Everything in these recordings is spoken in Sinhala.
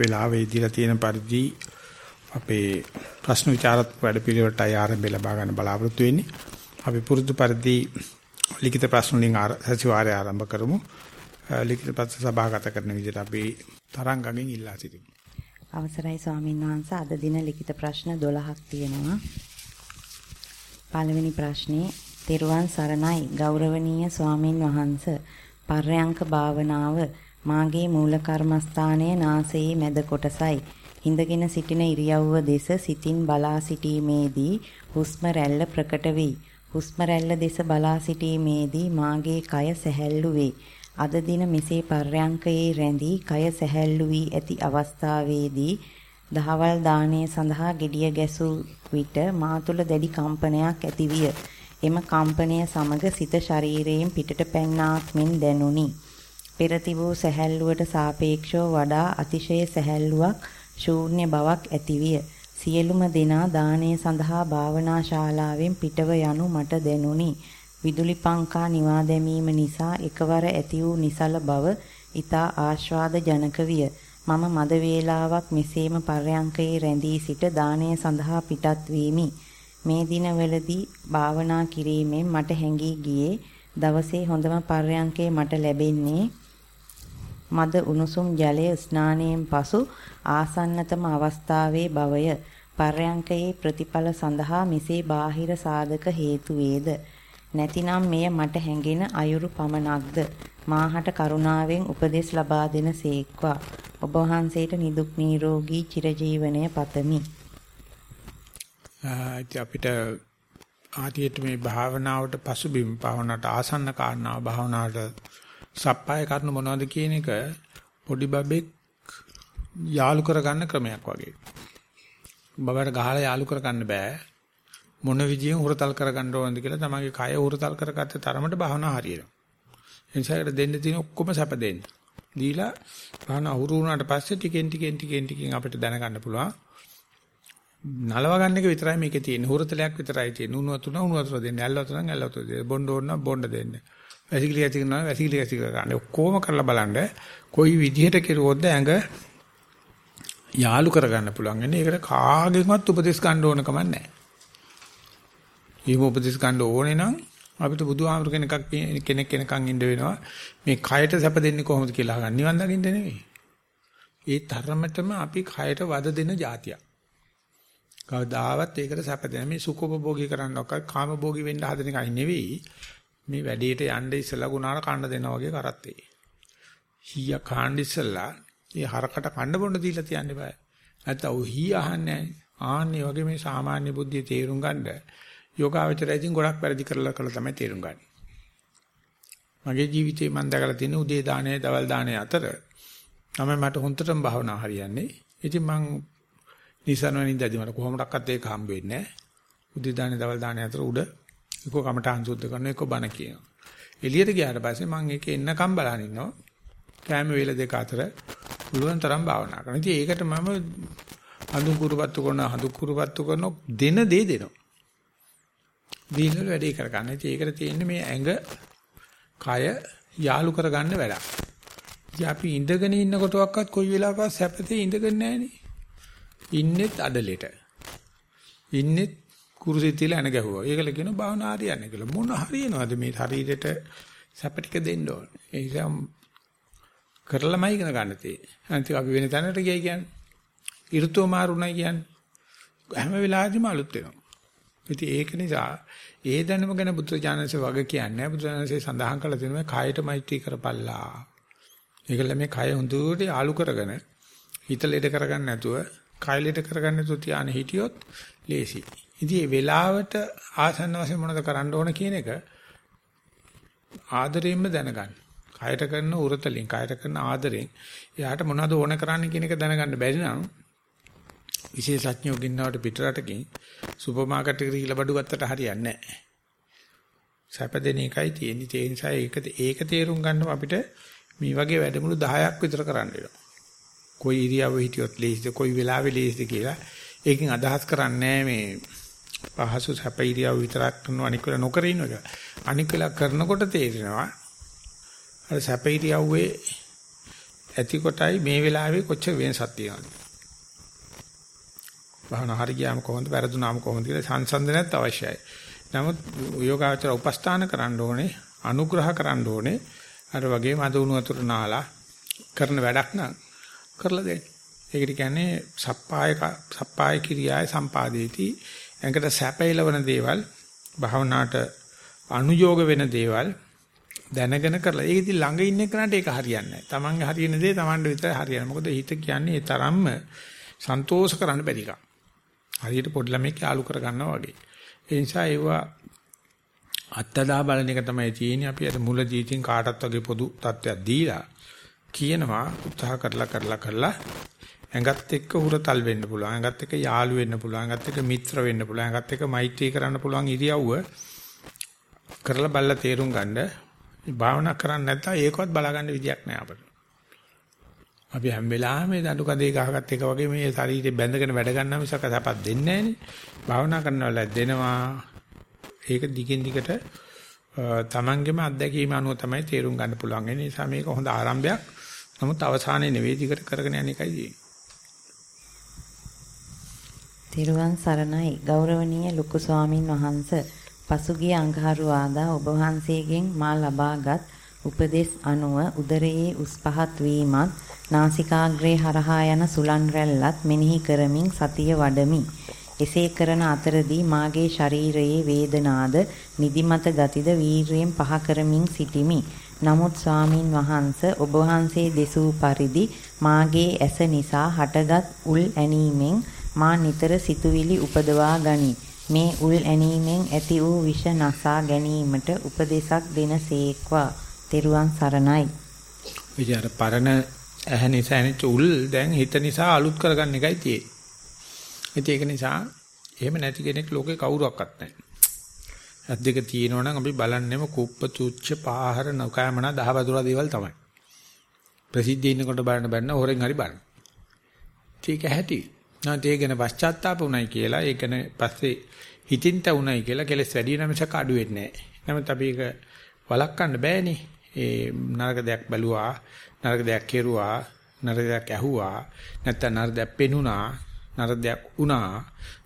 වෙලාවේ දීලා තියෙන පරිදි අපේ ප්‍රශ්න විචාරත් වැඩපිළිවෙලට ආරම්භය ලබා ගන්න බලාපොරොත්තු වෙන්නේ. අපි පුරුදු පරිදි ලිඛිත ප්‍රශ්න වලින් සතිವಾರය ආරම්භ කරමු. ලිඛිත ප්‍රශ්න සභාගත කරන විදිහට අපි තරංගගෙන් ඉල්ලා සිටිමු. අවසරයි ස්වාමීන් වහන්සේ අද දින ලිඛිත ප්‍රශ්න 12ක් තියෙනවා. පළවෙනි ප්‍රශ්නේ තෙරුවන් සරණයි ගෞරවනීය ස්වාමින් වහන්සේ පර්යංක භාවනාව මාගේ මූල කර්මස්ථානයේ නාසයේ මැද කොටසයි හිඳගෙන සිටින ඉරියව්ව දෙස සිතින් බලා සිටීමේදී හුස්ම රැල්ල ප්‍රකට වෙයි. හුස්ම රැල්ල දෙස බලා සිටීමේදී මාගේ කය සැහැල්ලු වේ. අද දින මෙසේ පර්යංකයේ රැඳී කය සැහැල්ලු වී ඇති අවස්ථාවේදී දහවල් දාණය සඳහා gediya ගැසූ විට මා තුළ දැඩි කම්පනයක් ඇතිවිය. එම කම්පනය සමග සිත ශරීරයෙන් පිටට පැන්නාක් මෙන් දැනුනි. පෙර තිබූ සැහැල්ලුවට සාපේක්ෂව වඩා අතිශය සැහැල්ලුවක් ශූන්‍ය බවක් ඇතිවිය. සියලුම දෙනා දානය සඳහා භාවනා ශාලාවෙන් පිටව යනු මට දැනුනි. විදුලි පංකා නිවා දැමීම නිසා එකවර ඇති වූ නිසල බව ඊතා ආශ්වාද ජනක විය. මම මද වේලාවක් මෙසේම පර්යංකයේ රැඳී සිට දානය සඳහා පිටත් වීමි. මේ දිනවලදී භාවනා කිරීමෙන් මට හැඟී ගියේ දවසේ හොඳම පර්යංකය මට ලැබෙන්නේ මද උණුසුම් ජලය ස්නානයෙන් පසු ආසන්නතම අවස්ථාවේ බවය. පර්යංකයේ ප්‍රතිඵල සඳහා මෙසේ බාහිර සාධක හේතු වේද නැතිනම් මෙය මට හැඟෙන අයුරු පමණක්ද? මාහට කරුණාවෙන් උපදෙස් ලබා දෙන සේක්වා. ඔබ වහන්සේට නිදුක් නිරෝගී චිරජීවනය පතමි. අපිට ආදියට මේ භාවනාවට පසුබිම් භාවනාවට ආසන්න කාරණා භාවනාවට සප්පාය කරන මොනවද කියන එක පොඩි බබෙක් යාලු කරගන්න ක්‍රමයක් වගේ. බබට ගහලා යාලු කරගන්න බෑ. මොන විදියෙන් හුරතල් කරගන්න ඕනද කියලා තමයිගේ කය හුරතල් කරගත්ත තරමට භාවනා හරියනවා. එනිසාකට දෙන්න තියෙන ඔක්කොම සැප දෙන්න. දීලා භාවනා හුරු වුණාට පස්සේ ටිකෙන් ටිකෙන් ටිකෙන් ටිකෙන් අපිට දැනගන්න පුළුවන්. නලව ගන්න එක විතරයි මේකේ තියෙන්නේ. හුරතලයක් විතරයි තියෙන්නේ. උණු වතුර උණු වතුර දෙන්න. ඇල් වතුර ඇල් වතුර දෙන්න. බොණ්ඩ ඕන බොණ්ඩ දෙන්න. වැසිකිලි ඇති කරනවා වැසිකිලි ඇති කර ගන්න. ඔක්කොම කරලා බලන්න කොයි විදිහට කෙරුවොත්ද ඇඟ යාලු කරගන්න පුළුවන් වෙන්නේ. ඒකට කාගෙන්වත් උපදෙස් ගන්න ඕන කමක් නැහැ. ඊම උපදෙස් ගන්න ඕනේ නම් අපිට බුදුහාමුදුර කෙනෙක් කෙනෙක් කෙනකන් ඉන්න වෙනවා. මේ කයට සැප දෙන්නේ කොහොමද කියලා අහගන්න. නිවන් දකින්න නෙවෙයි. ඒ තරමටම අපි කයට වද දෙන જાතියක්. කවදාවත් ඒකට සැප දෙන මේ සුඛෝපභෝගී කරන්නවක් කාමභෝගී වෙන්න හදන එකයි නෙවෙයි. මේ වැඩේට යන්න ඉස්සලා ගුණාර කන්න දෙනා වගේ කරත්තේ. හීය කාණ්ඩ ඉස්සලා ඒ හරකට කන්න බොන්න දීලා තියන්න බෑ. නැත්නම් ඔය හී අහන්නේ ආන්නේ වගේ මේ සාමාන්‍ය බුද්ධිය තේරුම් ගන්න යෝගාවචරය ඉතින් ගොඩක් වැරදි කරලා කළා තමයි තේරුම් ගන්න. මගේ ජීවිතේ මම දැකලා තියෙන උදේ දාණය දවල් දාණය අතර තමයි මට හොන්තරම් භාවනා හරියන්නේ. ඉතින් මං නිසනවනින්දදී මට කොහොමඩක්වත් ඒක හම්බ වෙන්නේ නැහැ. උදේ දාණය දවල් දාණය අතර උඩ එක කමටහන් සුද්ධ කරනවා එක බණ කියනවා. එළියට ගියාට පස්සේ මම ඒක එන්නකම් බලන් ඉන්නවා. කැම වේල දෙක අතර පුළුවන් තරම් භාවනා කරනවා. ඉතින් ඒකට මම හඳු කුරුපත්තු කරන හඳු කුරුපත්තු කරන දෙන දේ දෙනවා. දීලා වැඩේ කරගන්න. ඉතින් ඒකට තියෙන්නේ මේ ඇඟ කය යාලු කරගන්න වැඩක්. ඉතින් අපි ඉඳගෙන ඉන්නකොටවත් කොයි වෙලාවකවත් සැපතේ ඉඳගෙන නැහනේ. ඉන්නෙත් අඩලෙට. ඉන්නෙත් කුරුසෙ තියලා එන ගැහුවා. ඒකල කියන භාවනා හරියන්නේ කියලා. මොන හරියනවද මේ ශරීරෙට සැප ටික දෙන්න ඕන. ඒ නිසා කරලමයි ඉගෙන ගන්න තියෙන්නේ. අනිත් අපි වෙන තැනකට ගියයි කියන්නේ. ඍතුව මාරුණයි කියන්නේ. හැම වෙලාවෙදිම අලුත් වෙනවා. ඉතින් ඒක නිසා ඒ දැනුම ගැන බුදුරජාණන්සේ වගේ කියන්නේ බුදුරජාණන්සේ සඳහන් කළ තියෙනවා කායට මෛත්‍රී කරපල්ලා. ඒකල මේ කය හොඳට ආලු කරගෙන හිත ලෙඩ කරගන්න නැතුව කය ලෙඩ කරගන්න නැතුව තියාන හිටියොත් ලේසි. ඉතින් මේ වෙලාවට ආසන්න වශයෙන් මොනවද කරන්න ඕන කියන එක ආදරයෙන්ම දැනගන්න. කයට කරන උරතලින්, කයට කරන ආදරෙන් එයාට මොනවද ඕන කරන්න කියන එක දැනගන්න බැරි නම් විශේෂඥයෝ ගින්නවට පිටරටකින් සුපර් මාකට් එකට ගිහලා බඩු ගත්තට හරියන්නේ නැහැ. සැපදෙන එකයි තියෙන්නේ. ඒ නිසා ඒක ඒක තේරුම් ගන්නව අපිට මේ වගේ වැඩමුළු 10ක් විතර කරන්න වෙනවා. කොයි ඉරියව්ව හිටියොත් ලේසිද, කොයි වෙලාවෙ ලේසිද කියලා ඒකෙන් අදහස් කරන්නේ මේ පහසු සැප ඉරියව් විතරක් කරනවා අනික වෙලා නොකර ඉන්නවා. අනික වෙලා කරනකොට තේරෙනවා අර සැප ඉරියව්වේ ඇති කොටයි මේ වෙලාවේ කොච්චර වෙනසක් තියෙනවද? භාවනා හරි ගියාම කොහොමද වැරදුනාම කොහොමද කියලා සංසන්දනයත් අවශ්‍යයි. නමුත් යෝගාචර උපස්ථාන කරන්න ඕනේ, අනුග්‍රහ කරන්න ඕනේ. අර වගේ මද උණු වතුර නාලා කරන වැඩක් නම් කරලා දෙන්න. ඒකට කියන්නේ සප්පාය සප්පාය කිරියාය සම්පාදේති. එංකට සැපයලවන දේවල් භාවනාට අනුയോഗ වෙන දේවල් දැනගෙන කරලා. ඒක ඉතින් ළඟ ඉන්න කෙනාට ඒක හරියන්නේ නැහැ. Tamange හරියන දේ Tamanට විතරයි හරියන්නේ. මොකද හිත කියන්නේ ඒ තරම්ම සන්තෝෂ කරන්න බැරි එකක්. හරියට පොඩි ළමෙක් යාළු කර ගන්නවා වගේ. ඒ නිසා ඒවා අත්තදා බලන එක තමයි තියෙන්නේ. අපි අර මුල ජීවිතින් කාටත් වගේ පොදු තත්ත්වයක් දීලා කියනවා උත්සාහ කරලා කරලා කරලා ඇඟත් එක්ක හුරතල් වෙන්න පුළුවන්. ඇඟත් එක්ක යාළු වෙන්න පුළුවන්. ඇඟත් එක්ක මිත්‍ර වෙන්න පුළුවන්. ඇඟත් එක්ක මෛත්‍රී කරන්න පුළුවන් ඉරියව්ව කරලා බලලා තේරුම් ගන්න. භාවනා කරන්නේ නැත්නම් ඒකවත් බලාගන්න විදියක් නෑ අපිට. අපි හැම වෙලාවෙම මේ දඬු කඳේ ගහගත් එක වගේ මේ ශරීරේ බැඳගෙන වැඩ ගන්නා මිසක සපක් දෙන්නේ නෑනේ. භාවනා කරනවා දෙනවා. ඒක දිගින් දිගට තමන්ගේම අත්දැකීම අනුව තමයි තේරුම් ගන්න පුළුවන්. ඒ නිසා මේක හොඳ ආරම්භයක්. නමුත් අවසානයේ නෙවෙයි දිගට කරගෙන යන එකයි තියෙන්නේ. තිරුවන් සරණයි ගෞරවනීය ලොකු ස්වාමින් වහන්සේ පසුගිය අඟහරුවාදා ඔබ වහන්සේගෙන් මා ලබාගත් උපදෙස් අනුව උදරයේ උස් පහත් වීමත් නාසිකාග්‍රේ හරහා යන සුලන් රැල්ලත් මෙනෙහි කරමින් සතිය වඩමි. එසේ කරන අතරදී මාගේ ශරීරයේ වේදනාද නිදිමත ගතිද වීර්යෙන් පහ කරමින් සිටිමි. නමුත් ස්වාමින් වහන්ස ඔබ වහන්සේ දෙසූ පරිදි මාගේ ඇස නිසා හටගත් උල් ඇනීමෙන් මා නිතර සිතුවිලි උපදවා ගනී. මේ උල් ඇනීමෙන් ඇති වූ විෂ නසා ගැනීමට උපදේශක් දෙනසේක්වා. තෙරුවන් සරණයි. විචාර පරණ ඇහැ නිසා ඇනිච්ච උල් දැන් හිත නිසා අලුත් කරගන්න එකයි තියෙන්නේ. ඒක නිසා එහෙම නැති කෙනෙක් ලෝකේ කවුරුවක්වත් නැහැ. අත් දෙක තියෙනවා නම් අපි බලන්නෙම කුප්ප තුච්ච පාහර නොකෑමන දහවදුරා දේවල් තමයි. ප්‍රසිද්ධිය ඉන්නකොට බලන්න බැන්න හොරෙන් හරි බලන්න. ඒක ඇහැටි. නැත්නම් ඒක ගැන පශ්චාත්තාප උනායි කියලා ඒක ගැන පස්සේ හිතින්ත උනායි කියලා කෙලස් වැඩි වෙන මිසක අඩු වෙන්නේ නැහැ. නමුත් අපි ඒක වළක්වන්න බෑනේ. ඒ නරක දෙයක් බැලුවා, නරක දෙයක් කෙරුවා, නරක දෙයක් ඇහුවා, නැත්නම් නරක දෙයක් පෙනුණා, නරක දෙයක් වුණා,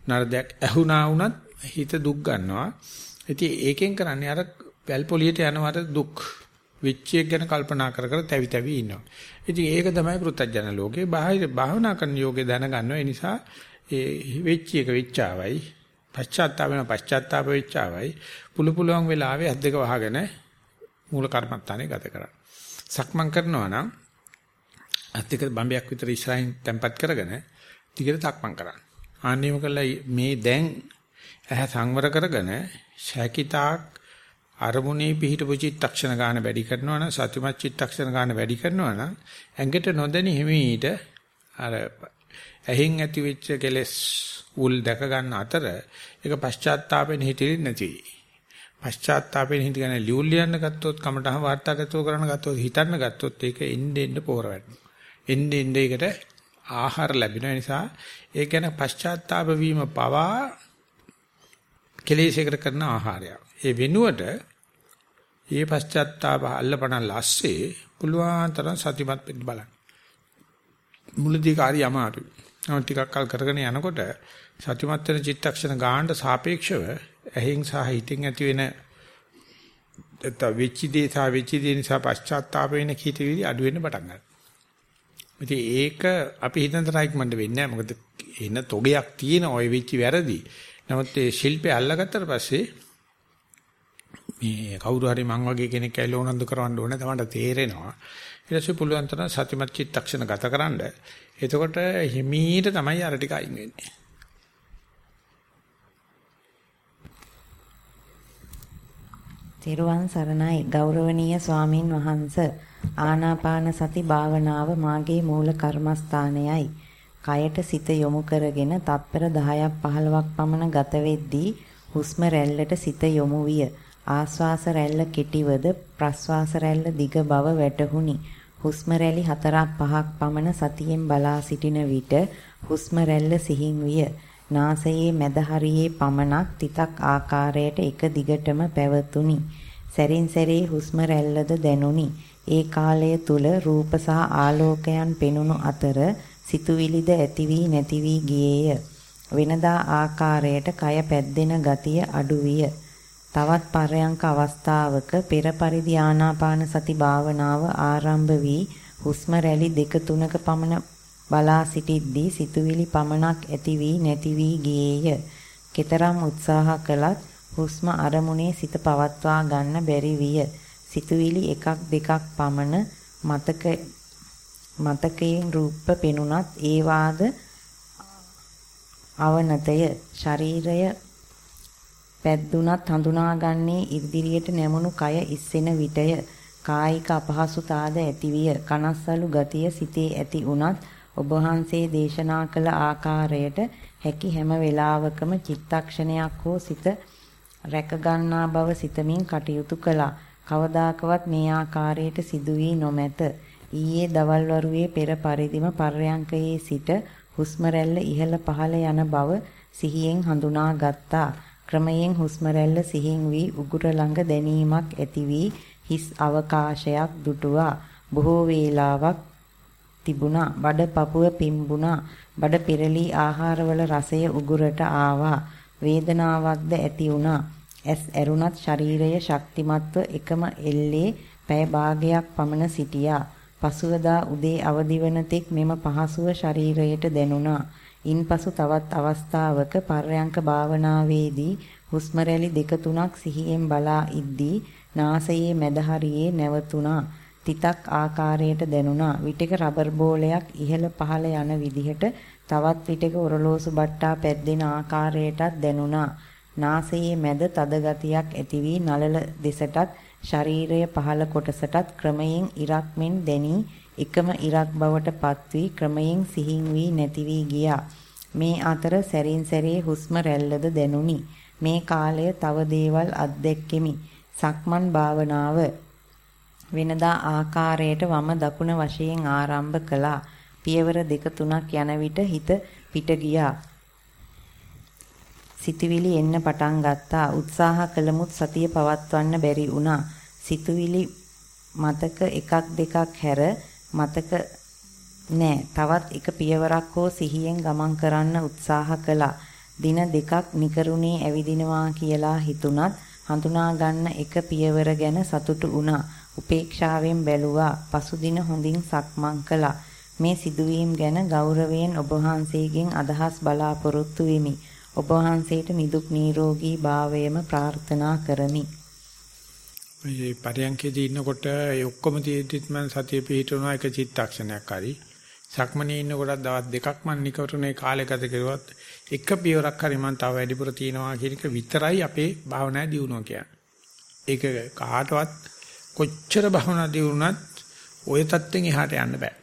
නරක දෙයක් ඇහුණා වුණත් හිත දුක් ගන්නවා. ඉතින් ඒකෙන් කරන්නේ අර වැල්පොලියට යනවට දුක් විච්චියක් ගැන කල්පනා කර කර තැවි තැවි ඉන්නවා. ඉතින් ඒක තමයි පෘථජන ලෝකේ බාහිර භාවනා කරන යෝගේ දැනගන්නවා. ඒ නිසා ඒ වෙච්ච එක වෙච්චාවයි පශ්චාත්තාප වෙන පශ්චාත්තාප වෙච්චාවයි පුළු පුළුවන් වෙලාවේ අත් දෙක වහගෙන මූල කර්මත්තානේ ගත කරන්න. සක්මන් කරනවා නම් අත් දෙක බම්බයක් විතර ඉස්සරහින් තැම්පත් කරගෙන ටිකට සක්මන් කරන්න. ආන්නේම කළා මේ දැන් ඇහැ සංවර කරගෙන ශාකිතාක් අරමුණේ පිහිටපු චිත්තක්ෂණ ගන්න වැඩි කරනවා නම් සතිමත් චිත්තක්ෂණ ගන්න වැඩි කරනවා නම් ඇඟට නොදැනි හිමීට අර ඇහින් ඇති වෙච්ච කෙලස් උල් දැක ගන්න අතර ඒක පශ්චාත්තාපෙන් හිතෙන්නේ නැති. පශ්චාත්තාපෙන් හිතගෙන ලියුල් ලියන්න ගත්තොත් කමටහ වාර්තාගතව කරන්න ගත්තොත් හිතන්න ගත්තොත් ඒක එන්න එන්න පෝර වැටෙනවා. එන්න එන්න ඒකට ආහාර ලැබෙන නිසා ඒ කියන්නේ පශ්චාත්තාප වීම පවා කෙලෙසයකට කරන ආහාරයක්. ඒ වෙනුවට ඒ පශ්චාත්තාප අල්ලපන ලස්සේ පුළුවන් තරම් සතිමත් වෙන්න බලන්න. මුලදී කාර්ය අමාරුයි. නම ටිකක් කල් කරගෙන යනකොට සතිමත් වෙන චිත්තක්ෂණ ගානට සාපේක්ෂව ඇහෙන් සහ හිතෙන් ඇති වෙන එත වෙච්චි දේ සහ වෙච්චි දේ නිසා පශ්චාත්තාප වෙන කීතවිලි අඩු වෙන්න පටන් ගන්නවා. ඉතින් ඒක අපි හිතන තරම් ඉක්මනට වෙන්නේ නැහැ. මොකද එන තොගයක් තියෙන ওই වෙච්චි වැරදි. නමුත් ඒ ශිල්පය අල්ලගත්තට පස්සේ මේ කවුරු හරි මං වගේ කෙනෙක් ඇවිල්ලා උනන්දු කරවන්න ඕනේ තමයි තේරෙනවා. ඊට පස්සේ පුළුවන් තරම් සතිමත් චිත්තක්ෂණ ගතකරනද එතකොට හිමීට තමයි අර ටික අයින් වෙන්නේ. තෙරුවන් සරණයි ගෞරවනීය ස්වාමින් වහන්ස ආනාපාන සති භාවනාව මාගේ මූල කර්මස්ථානයයි. කයට සිත යොමු කරගෙන තත්පර 10ක් 15ක් පමණ ගත වෙද්දී හුස්ම රැල්ලට සිත යොමු විය. ආශ්වාස රැල්ල කෙටිවද ප්‍රශ්වාස රැල්ල දිග බව වැටහුණි. හුස්ම රැලි 4ක් 5ක් පමණ සතියෙන් බලා සිටින විට හුස්ම රැල්ල සිහින් විය. නාසයේ මැද හරියේ පමණක් තිතක් ආකාරයට එක දිගටම පැවතුණි. සැරින් සැරේ හුස්ම රැල්ලද දැනුනි. ඒ කාලය තුල රූප සහ ආලෝකයන් පෙනුණු අතර සිතුවිලිද ඇති වී නැති වී ගියේය. වෙනදා ආකාරයට කය පැද්දෙන ගතිය අඩු විය. තවත් පරයන්ක අවස්ථාවක පෙර පරිදි ආනාපාන සති භාවනාව ආරම්භ වී හුස්ම රැලි දෙක තුනක පමණ බලා සිටිද්දී සිතුවිලි පමණක් ඇති වී නැති වී ගියේය. කතරම් උත්සාහ කළත් හුස්ම අරමුණේ සිත පවත්වා ගන්න බැරි විය. සිතුවිලි එකක් දෙකක් පමණ මතක මතකයෙන් රූප පෙනුනත් ඒවාද අවනතය ශරීරය පැද්දුනත් හඳුනාගන්නේ ඉදිරියට නැමුණු කය ඉස්සෙන විටය. කායික අපහසුතාද ඇතිවිය. කනස්සලු ගතිය සිතේ ඇති උනත් ඔබ වහන්සේ දේශනා කළ ආකාරයට හැකි හැම වෙලාවකම චිත්තක්ෂණයක් හෝ සිත රැක ගන්නා බව සිතමින් කටයුතු කළා. කවදාකවත් මේ ආකාරයට සිදු වී නොමැත. ඊයේ දවල් වරුවේ පෙර පරිදිම පර්යංකයේ සිට හුස්ම රැල්ල ඉහළ පහළ යන බව සිහියෙන් හඳුනා ගත්තා. ක්‍රමයෙන් හුස්ම රැල්ල සිහින් වී උගුර ළඟ දැනීමක් ඇති වී හිස් අවකාශයක් දුටුවා. බොහෝ වේලාවක් තිබුණා. බඩ පපුව පිම්බුණා. බඩ පෙරලී ආහාරවල රසය උගුරට ආවා. වේදනාවක්ද ඇති වුණා. ඇස් ඇරුණත් ශරීරය ශක්තිමත්ව එකම එල්ලේ පැය භාගයක් පමණ සිටියා. පසුවදා උදේ අවදි වන තෙක් මෙම පහසුව ශරීරයට දැනුණා. ඉන්පසු තවත් අවස්ථාවක පර්යංක භාවනාවේදී හුස්ම රැලි දෙක තුනක් සිහියෙන් බලා ඉද්දී නාසයේ මැද හරියේ නැවතුණා. තිතක් ආකාරයට දැනුණා. විටක රබර් බෝලයක් ඉහළ පහළ යන විදිහට තවත් විටක ඔරලෝසු බට්ටා පැද්දෙන ආකාරයටත් දැනුණා. නාසයේ මැද තද ගතියක් ඇති වී නළල දෙසටත් ශරීරය පහළ කොටසටත් ක්‍රමයෙන් ඉරක් මෙන් දැනී එකම ඉරක් බවට පත් වී ක්‍රමයෙන් සිහින් වී නැති වී ගියා. මේ අතර සැරින් සැරේ හුස්ම රැල්ලද දැනුනි. මේ කාලය තව දේවල් අත්දැක්කෙමි. සක්මන් භාවනාව වෙනදා ආකාරයට වම දකුණ වශයෙන් ආරම්භ කළා. පියවර දෙක තුනක් යන විට හිත පිට ගියා. සිතුවිලි එන්න පටන් ගත්තා. උත්සාහ කළමුත් සතිය පවත්වන්න බැරි වුණා. සිතුවිලි මතක එකක් දෙකක් හැර මතක නෑ. තවත් එක පියවරක් හෝ සිහියෙන් ගමන් කරන්න උත්සාහ කළා. දින දෙකක් නිකරුණේ ඇවිදිනවා කියලා හිතුණත් හඳුනා ගන්න එක පියවර ගැන සතුටු වුණා. උපේක්ෂාවෙන් බැලුවා. පසුදින හොඳින් සක්මන් කළා. මේ සිදුවීම් ගැන ගෞරවයෙන් ඔබ වහන්සේගෙන් අදහස් බලාපොරොත්තු වෙමි. ඔබ වහන්සේට නිදුක් නිරෝගී භාවයම ප්‍රාර්ථනා කරමි. මේ පරයන්කේදී ඉන්නකොට ඒ ඔක්කොම තියෙද්දිත් මම සතිය පිහිටවනවා එක චිත්තක්ෂණයක් හරි. සක්මනේ ඉන්නකොටත් දවස් දෙකක් මම නිකරුණේ කාලය ගත කරුවත් එක පියවරක් හරි මම තව වැඩිපුර තියනවා කියන එක විතරයි අපේ භාවනා දියුණුව කියන්නේ. ඒක කාටවත් කොච්චර භාවනා දියුණුවත් ওই தත්ත්වෙන් එහාට යන්න බෑ.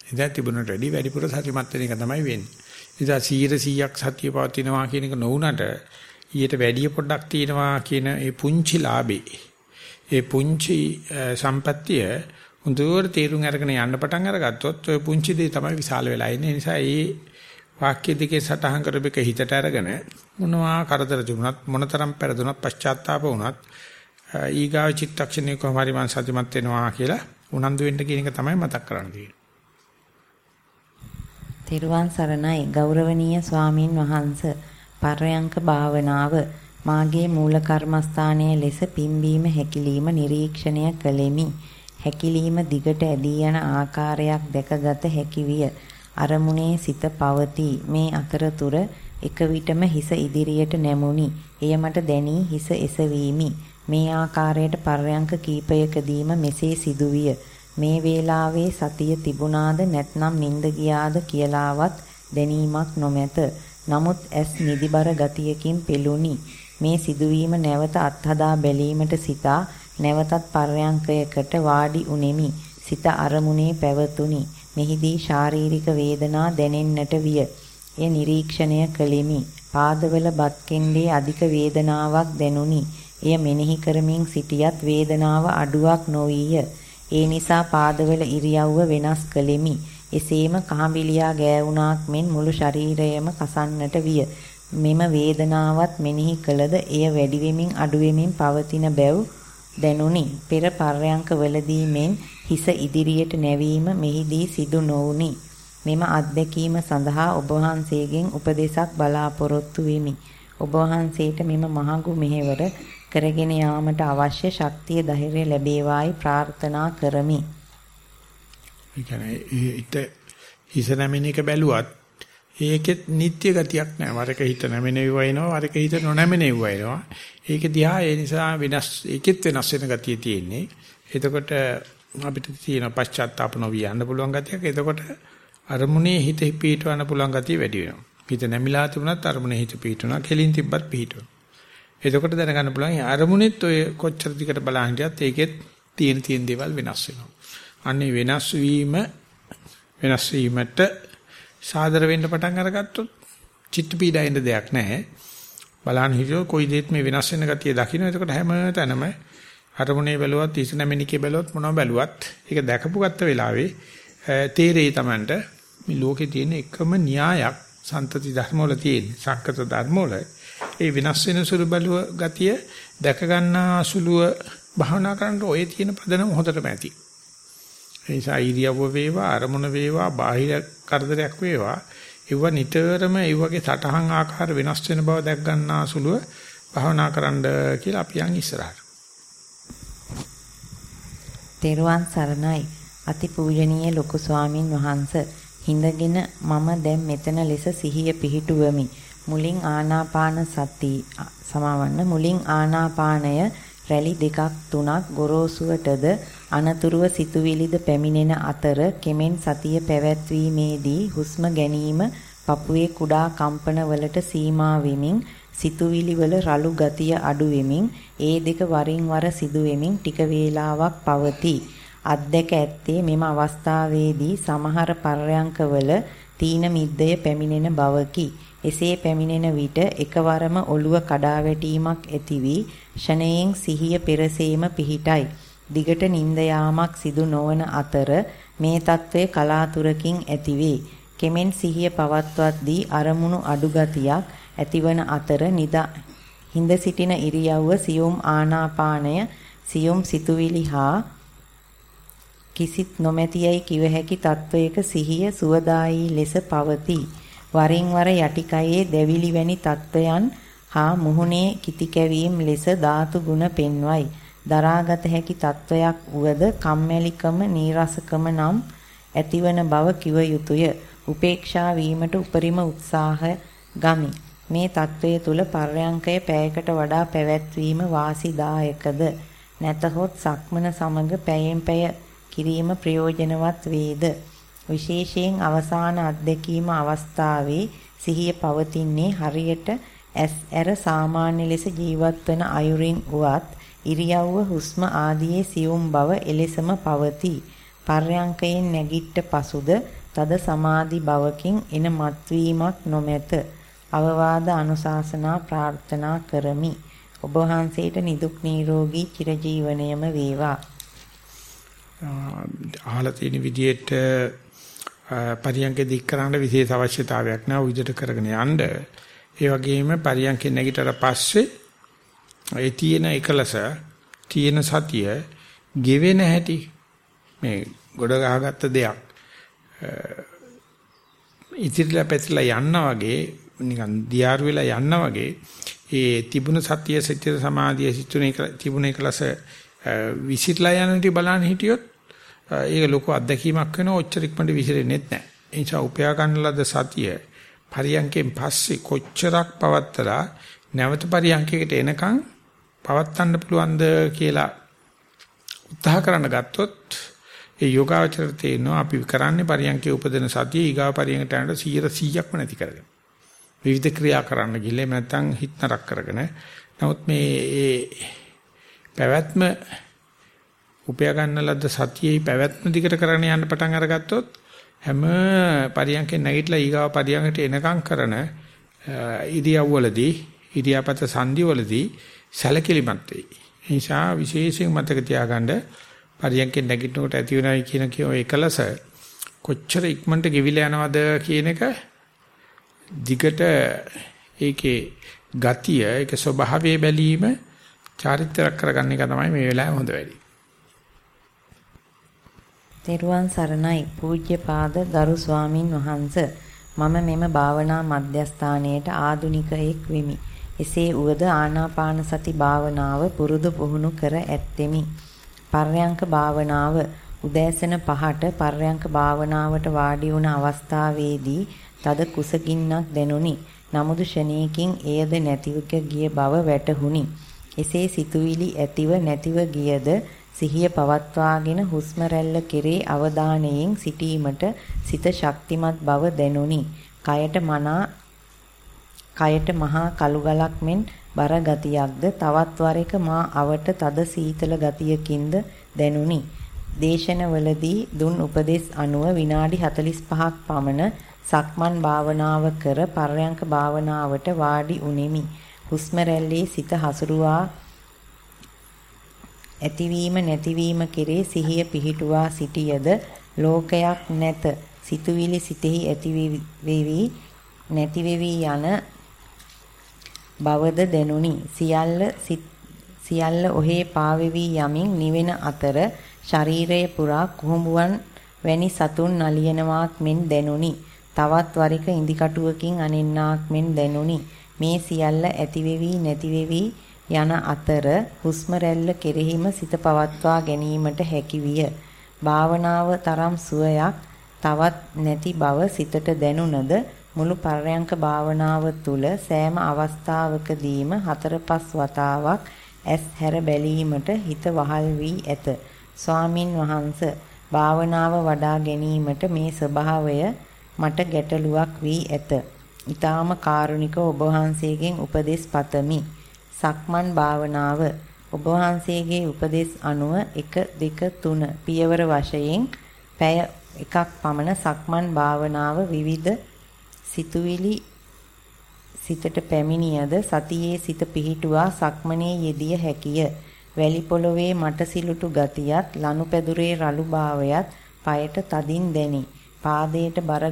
එදා තිබුණට වැඩි වැඩිපුර සතිමත් වෙන එක තමයි වෙන්නේ. නිසා 100ක් සතිය පවතිනවා කියන එක නොවුනට ඊට වැඩිය පොඩ්ඩක් තියෙනවා කියන ඒ පුංචි ලාභේ ඒ පුංචි සම්පත්තිය හොඳට තේරුම් අරගෙන යන්න පටන් අරගත්තොත් ඔය පුංචි දේ තමයි විශාල වෙලා ඉන්නේ. නිසා ඒ වාක්‍ය දෙකේ සටහන් කරපෙක හිතට අරගෙන මොනවා කරදර තිබුණත් මොනතරම් පෙරදුනත් පශ්චාත්තාප වුණත් ඊගාව චිත්තක්ෂණේ කොහොම හරි මං සතිමත් වෙනවා කියලා උනන්දු වෙන්න කියන එක තමයි මතක් කරන්න තියෙන්නේ. තෙරුවන් සරණයි ගෞරවනීය ස්වාමින් වහන්ස පරයන්ක භාවනාව මාගේ මූල කර්මස්ථානයේ ලෙස පිම්බීම හැකිලිම නිරීක්ෂණය කළෙමි. හැකිලිම දිගට ඇදී යන ආකාරයක් දැකගත හැකි විය. අරමුණේ සිත පවතී. මේ අතරතුර එක විටම හිස ඉදිරියට නැමුනි. එය මට දැනී හිස එසවීමි. මේ ආකාරයට පරයන්ක කීපයකදීම මෙසේ සිදුවිය. මේ වේලාවේ සතිය තිබුණාද නැත්නම් නිින්ද ගියාද කියලාවත් දැනීමක් නොමැත. නමුත් ඇස් නිදිබර ගතියකින් පෙළුණි. මේ සිදුවීම නැවත අත්හදා බැලීමට සිතා නැවතත් පර්යංකයකට වාඩි උනේමි. සිත අරමුණේ පැවතුනි. මෙහිදී ශාරීරික වේදනා දැනෙන්නට විය. එය නිරීක්ෂණය කළෙමි. පාදවල බත් කෙන්ඩේ අධික වේදනාවක් දැනුනි. එය මෙනෙහි කරමින් සිටියත් වේදනාව අඩුවක් නොවිය. ඒ නිසා පාදවල ඉරියව්ව වෙනස් කළෙමි. එසේම කහඹිලියා ගෑවුණාක් මෙන් මුළු ශරීරයම කසන්නට විය. මෙම වේදනාවත් මෙනෙහි කළද එය වැඩි වෙමින් අඩු වෙමින් පවතින බැව් දැනුනි. පෙර පර්යංකවලදී මෙන් හිස ඉදිරියට නැවීම මෙහිදී සිදු නොවුනි. මෙම අත්දැකීම සඳහා ඔබ වහන්සේගෙන් උපදේශක් බලාපොරොත්තු වෙමි. ඔබ වහන්සේට මෙම මහඟු මෙහෙවර කරගෙන යාමට අවශ්‍ය ශක්තිය ධෛර්යය ලැබේවායි ප්‍රාර්ථනා කරමි. ඒ කියන්නේ හිස නැමෙන එක බැලුවත් ඒකෙත් නිත්‍ය ගතියක් නැහැ. වරක හිත නැමෙනෙවුවා එනවා, වරක හිත නොනැමෙනෙවුවා එනවා. ඒක දිහා ඒ නිසා වෙනස් ඒකෙත් වෙනස් වෙන ගතිය තියෙන්නේ. එතකොට අපිට තියෙන පශ්චාත්තාප නොවිය යන්න පුළුවන් ගතියක්. එතකොට අරමුණේ හිත පිහිටවන්න පුළුවන් ගතිය වැඩි වෙනවා. හිත නැමිලා තිබුණත් අරමුණේ හිත පිහිටුණා. කෙලින් තිබ්බත් පිහිටුණා. එතකොට දැනගන්න පුළුවන් අරමුණෙත් ඔය කොච්චර දිකට බලන් හිටියත් ඒකෙත් තියෙන තියෙන දේවල් වෙනස් වෙනවා. අන්නේ වෙනස් වීම වෙනස් වීමට සාදර වෙන්න පටන් අරගත්තොත් චිත්ත පීඩාවෙන්න දෙයක් නැහැ. බලන්න හිටියෝ කොයි දෙයක් මේ වෙනස් වෙන ගතිය දකින්න. එතකොට හැම තැනම අරමුණේ බැලුවත් ඉස්නැමිනිකේ බැලුවත් මොනව බැලුවත් ඒක දැකපු ගත්ත වෙලාවේ තේරෙයි Tamanට මේ ලෝකේ තියෙන එකම න්‍යායක් සන්තති ධර්ම වල තියෙන සක්කත ධර්ම වල ඒ වෙනස් වෙන සුළු බලුව ගතිය දැක ගන්නා සුළුව භාවනා කරනකොට ඔය තියෙන පදනම හොඳටම ඇති. ඒ නිසා ඉරියව්ව වේවා අරමුණ වේවා බාහිර කරදරයක් වේවා ඒව නිතරම ඒ වගේ සටහන් ආකාර වෙනස් වෙන බව දැක් ගන්නා සුළුව භාවනා කරන්න කියලා අපි යන් ඉස්සරහට. තෙරුවන් සරණයි අතිපූජනීය ලොකු ස්වාමින් වහන්සේ හිඳගෙන මම දැන් මෙතන ලෙස සිහිය පිහිටුවමි. මුලින් ආනාපාන සති සමාවන්න මුලින් ආනාපානය රැලි දෙකක් තුනක් ගොරෝසුවටද අනතුරුව සිතුවිලිද පැමිණෙන අතර කෙමෙන් සතිය පැවැත්වීමේදී හුස්ම ගැනීම පපුවේ කුඩා කම්පන වලට සීමා වෙමින් සිතුවිලි වල රළු ගතිය අඩු වෙමින් ඒ දෙක වරින් වර සිදු වෙමින් ටික වේලාවක් පවතී. අත්දැක ඇත්තේ මෙම අවස්ථාවේදී සමහර පර්යංකවල තීන මිද්දය පැමිණෙන බවකි. එසේ පැමිණෙන විට එකවරම ඔළුව කඩා වැටීමක් ඇති වී ෂණයෙන් සිහිය පෙරසීම පිහිටයි. දිගට නිින්ද යාමක් සිදු නොවන අතර මේ తත්වයේ කලාතුරකින් ඇතිවේ. කෙමෙන් සිහිය පවත්වද්දී අරමුණු අඩු ගතියක් ඇතිවන අතර නිදා හිඳ සිටින ඉරියව්ව සියුම් ආනාපානය සියුම් සිතුවිලි හා කිසිත් නොමැතියයි කිව හැකි තත්වයක සිහිය සුවදායි ලෙස පවතී. වරින් වර යටිකයේ දැවිලි වැනි තත්වයන් හා මුහුණේ කිති කැවීම ලෙස ධාතු ගුණ පෙන්වයි. දරාගත හැකි තත්වයක් වුවද කම්මැලිකම නීරසකම නම් ඇතිවන බව කිව යුතුය. උපේක්ෂා වීමට උපරිම උත්සාහ ගමි. මේ తත්වයේ තුල පර්යංකය පැයකට වඩා පැවැත්වීම වාසිදායකද නැතහොත් සක්මන සමග පැයෙන් පැය කිරීම ප්‍රයෝජනවත් වේද විශේෂයෙන් අවසාන අත්දැකීම අවස්ථාවේ සිහිය පවතින්නේ හරියට ඇස් ඇර සාමාන්‍ය ලෙස ජීවත් වන අයුරින් උවත් ඉරියව්ව හුස්ම ආදියේ සියුම් බව එලෙසම පවතී. පර්යංකයෙන් නැගිට්ට පසුද තද සමාධි බවකින් එන මත්වීමක් නොමැත. අවවාද අනුශාසනා ප්‍රාර්ථනා කරමි. ඔබ වහන්සේට නිදුක් නිරෝගී චිරජීවනයම වේවා. අහලා තියෙන විදිහට පරියන්කේ දික් කරන්න විශේෂ අවශ්‍යතාවයක් නැහැ උවිදට කරගෙන යන්න. ඒ වගේම පරියන්කේ නැගිටතර පස්සේ ඒ තියෙන එකලස තියෙන සතිය ගෙවෙන හැටි මේ ගොඩ ගහගත්ත දෙයක් ඉතිරිලා පැතිලා යන්න වගේ නිකන් දියාරු වෙලා යන්න වගේ ඒ තිබුණ සතිය සිත සමාධිය සිතුනේ තිබුණ එකලස විසිරලා යන විදිහ බලන්න හිටියොත් ඒක ලොකු අත්දැකීමක් වෙනවා ඔච්චර ඉක්මනට විසිරෙන්නේත් නැහැ. ඒ නිසා උපයා ගන්න ලද සතිය පරියන්කෙන් පස්සේ කොච්චරක් පවත්තලා නැවත පරියන්කයකට එනකන් පවත්තන්න පුළුවන්ද කියලා උත්සාහ කරන්න ගත්තොත් ඒ යෝගාචර තේනවා අපි කරන්නේ පරියන්කේ උපදින සතිය ඊගා පරියන්කට යනට 100%ක්ම නැති කරගෙන. විවිධ ක්‍රියා කරන්න ගිහලා නැත්නම් හිත නරක කරගෙන. නමුත් මේ ඒ පැවැත්ම උපය ගන්න ලද්ද සතියේ පැවැත්ම දිගට කරගෙන යන්න පටන් අරගත්තොත් හැම පරියන්කෙන් නැගිටලා ඊගාව පරියන්කට එනකම් කරන ඉරියව්වලදී ඉරියාපත සංදිවලදී සැලකිලිමත් වෙයි. ඒ නිසා විශේෂයෙන් මතක තියාගන්න පරියන්කෙන් නැගිටිනකොට ඇති වෙනයි කියන කෝ එකලස කොච්චර ඉක්මනට ගෙවිලා යනවද කියන එක දිගට ඒකේ ගතිය ඒක ස්වභාවය බැලීම චාරිත්‍රාක් කරගන්න එක තමයි මේ වෙලාවේ හොඳ වැඩි. තෙරුවන් සරණයි පූජ්‍යපාද ගරු ස්වාමින් වහන්ස මම මෙම භාවනා මධ්‍යස්ථානයට ආදුනිකයෙක් වෙමි. එසේ උවද ආනාපාන සති භාවනාව පුරුදු පුහුණු කර ඇත්තෙමි. පර්යංක භාවනාව උදෑසන පහට පර්යංක භාවනාවට වාඩි වුණ අවස්ථාවේදී තද කුසගින්නක් දැනුනි. නමුදු ෂණේකින් එයද නැතිව ගිය බව වැටහුණි. එසේ සිතුවිලි ඇතිව නැතිව ගියද සිහිය පවත්වාගෙන හුස්ම රැල්ල කෙරේ අවධානයෙන් සිටීමට සිත ශක්තිමත් බව දැනුනි. කයට මනා කයට මහා කළු ගලක් මෙන් බර ගතියක්ද තවත් වර එක මා අවට තද සීතල ගතියකින්ද දැනුනි. දේශනවලදී දුන් උපදෙස් අනුව විනාඩි 45ක් පමණ සක්මන් භාවනාව කර පර්යංක භාවනාවට වාඩි උනේමි. හුස්ම රැල්ලේ සිත හසුරුවා ඇතිවීම නැතිවීම කෙරේ සිහිය පිහිටුවා සිටියද ලෝකයක් නැත. සිතුවිලි සිතෙහි ඇති වෙවි නැති වෙවි යන බවද දැනුනි. සියල්ල සියල්ල ඔහේ පාවෙවි යමින් නිවෙන අතර ශරීරය පුරා කුහුඹුවන් වැනි සතුන් නලියනවාක් මෙන් දැනුනි. තවත් වරික ඉදිකටුවකින් අනින්නාක් මෙන් දැනුනි. මේ සියල්ල ඇති වෙවි නැති වෙවි යන අතර හුස්ම රැල්ල කෙරෙහිම සිත පවත්වා ගැනීමට හැකි විය. භාවනාව තරම් සුවයක් තවත් නැති බව සිතට දැනුණද මුළු පර්යංක භාවනාව තුළ සෑම අවස්ථාවකදීම හතර පස් වතාවක් ඇස් හැර බැලීමට හිත වහල් වී ඇත. ස්වාමින් වහන්ස භාවනාව වඩා ගැනීමට මේ ස්වභාවය මට ගැටලුවක් වී ඇත. ඊටාම කාරුණික ඔබ වහන්සේගෙන් උපදෙස් පතමි. සක්මන් භාවනාව ඔබ වහන්සේගේ උපදෙස් අනුව 1 2 3 පියවර වශයෙන් පැය එකක් පමණ සක්මන් භාවනාව විවිධ සිතුවිලි සිතට පැමිණියද සතියේ සිත පිහිටුවා සක්මනේ යෙදිය හැකිය. වැලි පොළවේ මට සිලුටු ගතියත් ලනුපැදුරේ රළු භාවයත් পায়ට තදින් දැනි. පාදයට බර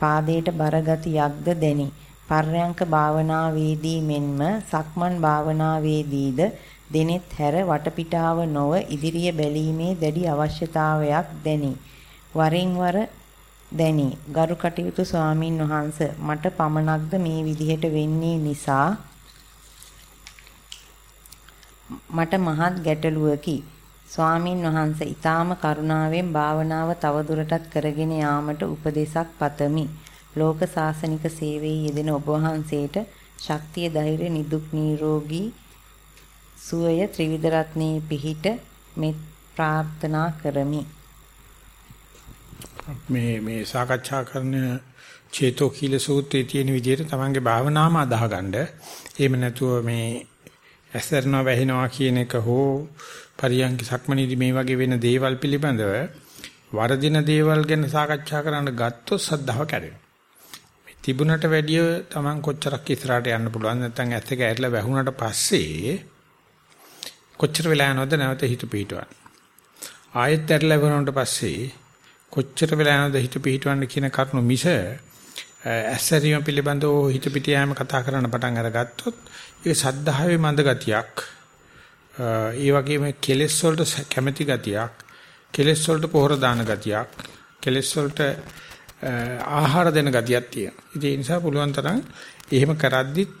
පාදයට බර ගතියක්ද දැනි. පර්යංක භාවනාවේදී මෙන්ම සක්මන් භාවනාවේදීද දෙනෙත් හැර වටපිටාව නොව ඉදිරිය බැලීමේ දැඩි අවශ්‍යතාවයක් දැනි. වරින් වර දැනි. ගරු කටයුතු ස්වාමින් වහන්ස මට පමණක්ද මේ විදිහට වෙන්නේ නිසා මට මහත් ගැටලුවකි. ස්වාමින් වහන්සේ ඊටාම කරුණාවෙන් භාවනාව තවදුරටත් කරගෙන යාමට උපදේශක් පතමි. ලෝක සාසනික සේවයේ යෙදෙන ඔබ වහන්සේට ශක්තිය ධෛර්ය නිදුක් නිරෝගී සුවය ත්‍රිවිධ රත්නයේ පිහිට මෙත් ප්‍රාර්ථනා කරමි. මේ මේ සාකච්ඡා කරන චේතෝ කීල සූත්‍රයේ තියෙන විදිහට තමන්ගේ භාවනාවම අදාහගන්න. එහෙම නැතුව මේ ඇසරනවා වැහිනවා කියන එක හෝ පරියන්ක සක්මනීදි මේ වගේ වෙන දේවල් පිළිබඳව වරදින දේවල් ගැන සාකච්ඡා කරන්න ගත්තොත් සද්ධාව කැඩෙනවා. තිබුණට වැඩිය Taman කොච්චරක් ඉස්සරහට යන්න පුළුවන් නැත්නම් ඇත්ත එක ඇරලා වැහුණට පස්සේ කොච්චර වෙලා යනවද නැවත හිත පිහිටවන්න. ආයෙත් ඇරලා වැහුණට පස්සේ කොච්චර වෙලා යනවද හිත පිහිටවන්න කියන කරුණු මිස ඇස්සරීම පිළිබඳව හිත පිට යෑම කතා කරන්න පටන් අරගත්තොත් ඒක සද්ධාවේ මන්ද ගතියක්. ඒ වගේම කෙලෙස් වලට කැමැති ගතියක්, කෙලෙස් වලට පොහොර දාන ගතියක්, කෙලෙස් වලට ආහාර දෙන ගතියක් තියෙනවා. ඉතින් ඒ නිසා පුළුවන් තරම් එහෙම කරද්දිත්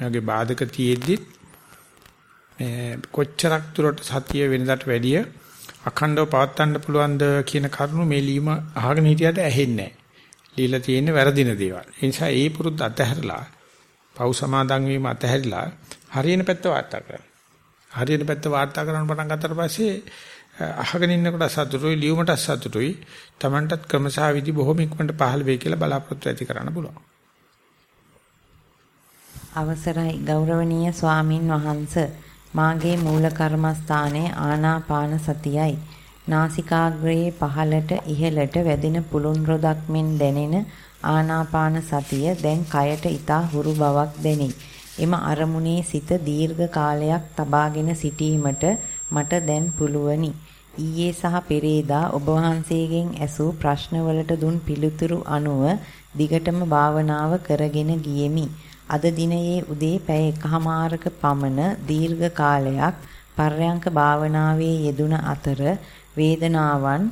මගේ බාධක තියෙද්දිත් මේ කොච්චරක් දුරට සතිය වෙනදාට වැඩිය අඛණ්ඩව පවත්වන්න පුළුවන්ද කියන කරුණු මේ ලීම අහගෙන හිටියට ඇහෙන්නේ නැහැ. ලීලා තියෙන්නේ වැරදින දේවල්. ඒ නිසා ඒ පුරුද්ද අතහැරලා පව් සමාදන් වීම අතහැරිලා හරියන පැත්ත වාර්තා කරන්න. හරියන පැත්ත වාර්තා කරන්න පටන් ගත්තට පස්සේ අහගෙන ඉන්නකොට සතුටුයි ලියුමට සතුටුයි Tamanටත් ක්‍රමසහ විදි බොහොම ඉක්මනට පහළ වෙයි කියලා බලාපොරොත්තු ඇති කරන්න පුළුවන්. අවසරයි ගෞරවනීය ස්වාමින් වහන්ස මාගේ මූල කර්මස්ථානයේ ආනාපාන සතියයි. නාසිකාග්‍රයේ පහළට ඉහළට වැදෙන පුළුන් රොදක් මෙන් දැනෙන ආනාපාන සතිය දැන් කයට ඊතා හුරු බවක් දැනේ. එම අරමුණේ සිත දීර්ඝ කාලයක් තබාගෙන සිටීමට මට දැන් පුළුවනි. ඊයේ සහ පෙරේදා ඔබ වහන්සේගෙන් ඇසූ ප්‍රශ්නවලට දුන් පිළිතුරු අනුව දිගටම භාවනාව කරගෙන ගියෙමි. අද දිනයේ උදේ පැය එකහමාරක පමණ දීර්ඝ කාලයක් පර්යංක භාවනාවේ යෙදුන අතර වේදනාවන්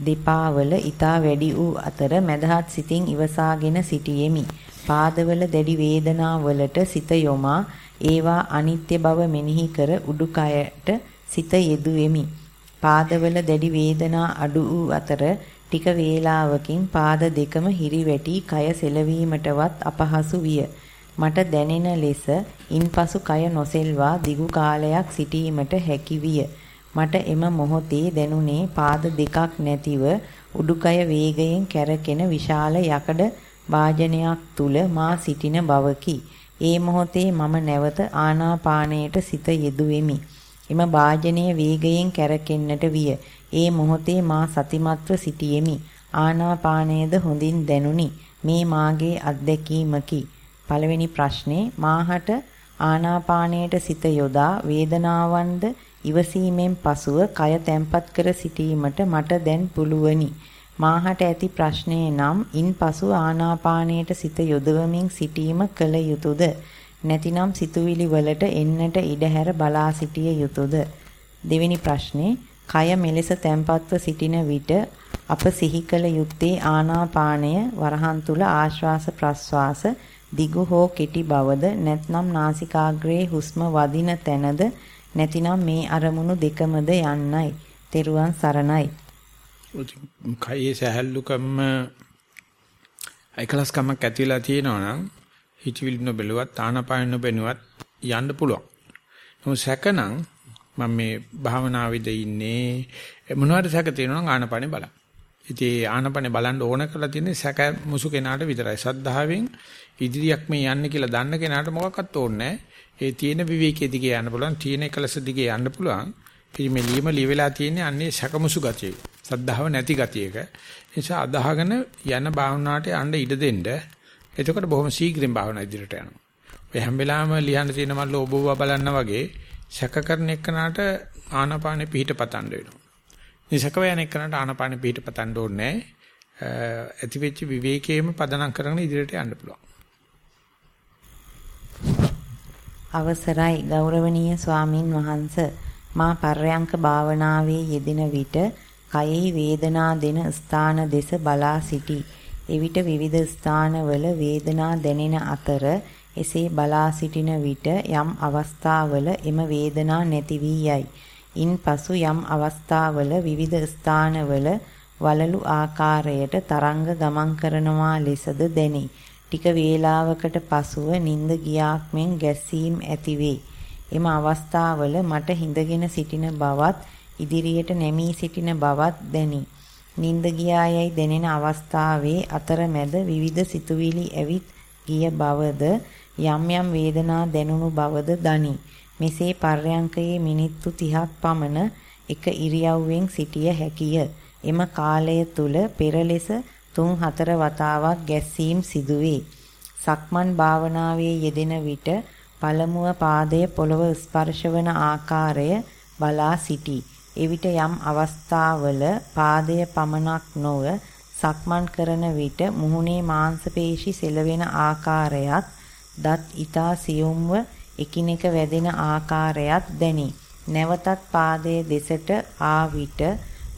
දෙපාවල ඊතා වැඩි වූ අතර මදහත් සිතින් ඉවසාගෙන සිටියෙමි. පාදවල දැඩි වේදනාවලට සිත යොමා ඒවා අනිත්‍ය බව මෙනෙහි කර උඩුකයට සිත යෙදුවෙමි. පාදවල දැඩි වේදනා අඩු වූ අතර ටික වේලාවකින් පාද දෙකම හිරිවැටි කය සෙලවීමටවත් අපහසු විය. මට දැනෙන ලෙස ඉන්පසු කය නොසෙල්වා දිගු කාලයක් සිටීමට හැකි විය. මට එම මොහොතේ දැනුනේ පාද දෙකක් නැතිව උඩුකය වේගයෙන් කැරකෙන විශාල යකඩ වාජනයක් තුල මා සිටින බවකි. ඒ මොහොතේ මම නැවත ආනාපානයට සිත යෙදුවෙමි. එම වාජනීය වේගයෙන් කැරකෙන්නට විය. ඒ මොහොතේ මා සතිමත්ව සිටියෙමි. ආනාපානයේද හොඳින් දැනුනි. මේ මාගේ අත්දැකීමකි. පළවෙනි ප්‍රශ්නේ මාහට ආනාපානයට සිත යොදා වේදනාවන්ද ඉවසීමෙන් පසුව කය තැම්පත් කර සිටීමට මට දැන් පුළුවනි. මාහට ඇති ප්‍රශ්නය නම් ඉන්පසු ආනාපානයට සිත යොදවමින් සිටීම කල යුතුයද නැතිනම් සිතුවිලි වලට එන්නට ඉඩ හැර බලා සිටිය යුතුයද දෙවෙනි ප්‍රශ්නේ කය මෙලෙස තැම්පත්ව සිටින විට අප සිහි කළ යුත්තේ ආනාපානය වරහන් තුල ආශ්වාස ප්‍රශ්වාස දිගු හෝ කෙටි බවද නැත්නම් නාසිකාග්‍රේ හුස්ම වදින තැනද නැතිනම් මේ අරමුණු දෙකමද යන්නයි. තෙරුවන් සරණයි. කයේ සහැල්ලුකම අයිකලස්කමක් ඇතිලා තියෙනවා නම් හිතවිලි නොබලුවත් ආනපාන නොබෙනුවත් යන්න පුළුවන්. නමුත් සැකනම් මම මේ භාවනාවේද ඉන්නේ මොනවද සැක තියෙනවා නම් ආනපානේ බලන්න. ඉතින් ආනපානේ බලන්න ඕන කරලා තියෙන්නේ සැක මුසු කෙනාට විතරයි. සද්ධාවෙන් ඉදිරියක් මේ යන්නේ කියලා දන්න කෙනාට මොකක්වත් ඕනේ ඒ තියෙන විවේකයේ දිගේ යන්න පුළුවන්, තියෙන එකලස දිගේ යන්න පුළුවන්. ඉතින් මේ ලියම ලියවිලා තියෙන්නේ අන්නේ සැකමුසු ගතිය. සද්ධාව නැති ගතියක. ඒ නිසා අදහගෙන යන භාවනාවට යන්න ඉඩ දෙන්න. එතකොට බොහොම ශීඝ්‍රයෙන් භාවනා ඉදිරියට යනවා. ඔය හැම වෙලාවෙම ලියන්න තියෙන මල්ල ඔබ ඔබ බලන්න වගේ සැක කරන එකනට ආනාපානෙ පිහිට පතන්න වෙනවා. නිසකව යන එකනට ආනාපානෙ පිහිට පතන්න ඕනේ නැහැ. ඇති වෙච්ච විවේකයේම පදනම් කරගෙන ඉදිරියට යන්න පුළුවන්. අවසරයි ගෞරවනීය ස්වාමින් වහන්ස මා පර්යංක භාවනාවේ යෙදෙන විට කයෙහි වේදනා දෙන ස්ථාන දෙස බලා සිටි. එවිට විවිධ ස්ථානවල වේදනා දැනෙන අතර එසේ බලා සිටින විට යම් අවස්ථාවල එම වේදනා නැති වී යයි. ඉන්පසු යම් අවස්ථාවල විවිධ ස්ථානවල වලලු ආකාරයට තරංග ගමන් කරනවා ලෙසද දැනේ. ටික වේලාවකට පසුව නිින්ද ගියාක් මෙන් ගැස්සීම් ඇතිවේ. එම අවස්ථාවල මට හිඳගෙන සිටින බවත් ඉදිරියට නැමී සිටින බවත් දැනි. නිින්ද ගියායයි දැනෙන අවස්ථාවේ අතරමැද විවිධ සිතුවිලි ඇවිත් ගිය බවද යම් යම් වේදනා දැනුණු බවද දනි. මෙසේ පර්යංකයේ මිනිත්තු 30ක් පමණ එක ඉරියව්වෙන් සිටිය හැකිය. එම කාලය තුල පෙර ලෙස තුන් හතර වතාවක් ගැස්සීම් සිදුවේ. සක්මන් භාවනාවේ යෙදෙන විට පළමුව පාදයේ පොළව ස්පර්ශවන ආකාරය බලා සිටි. එවිට යම් අවස්ථාවල පාදය පමණක් නොව සක්මන් කරන විට මුහුණේ මාංශපේශි සෙලවෙන ආකාරයත් දත් ඊතා සියුම්ව එකිනෙක වැදෙන ආකාරයත් දැනේ. නැවතත් පාදයේ දෙසට ආ විට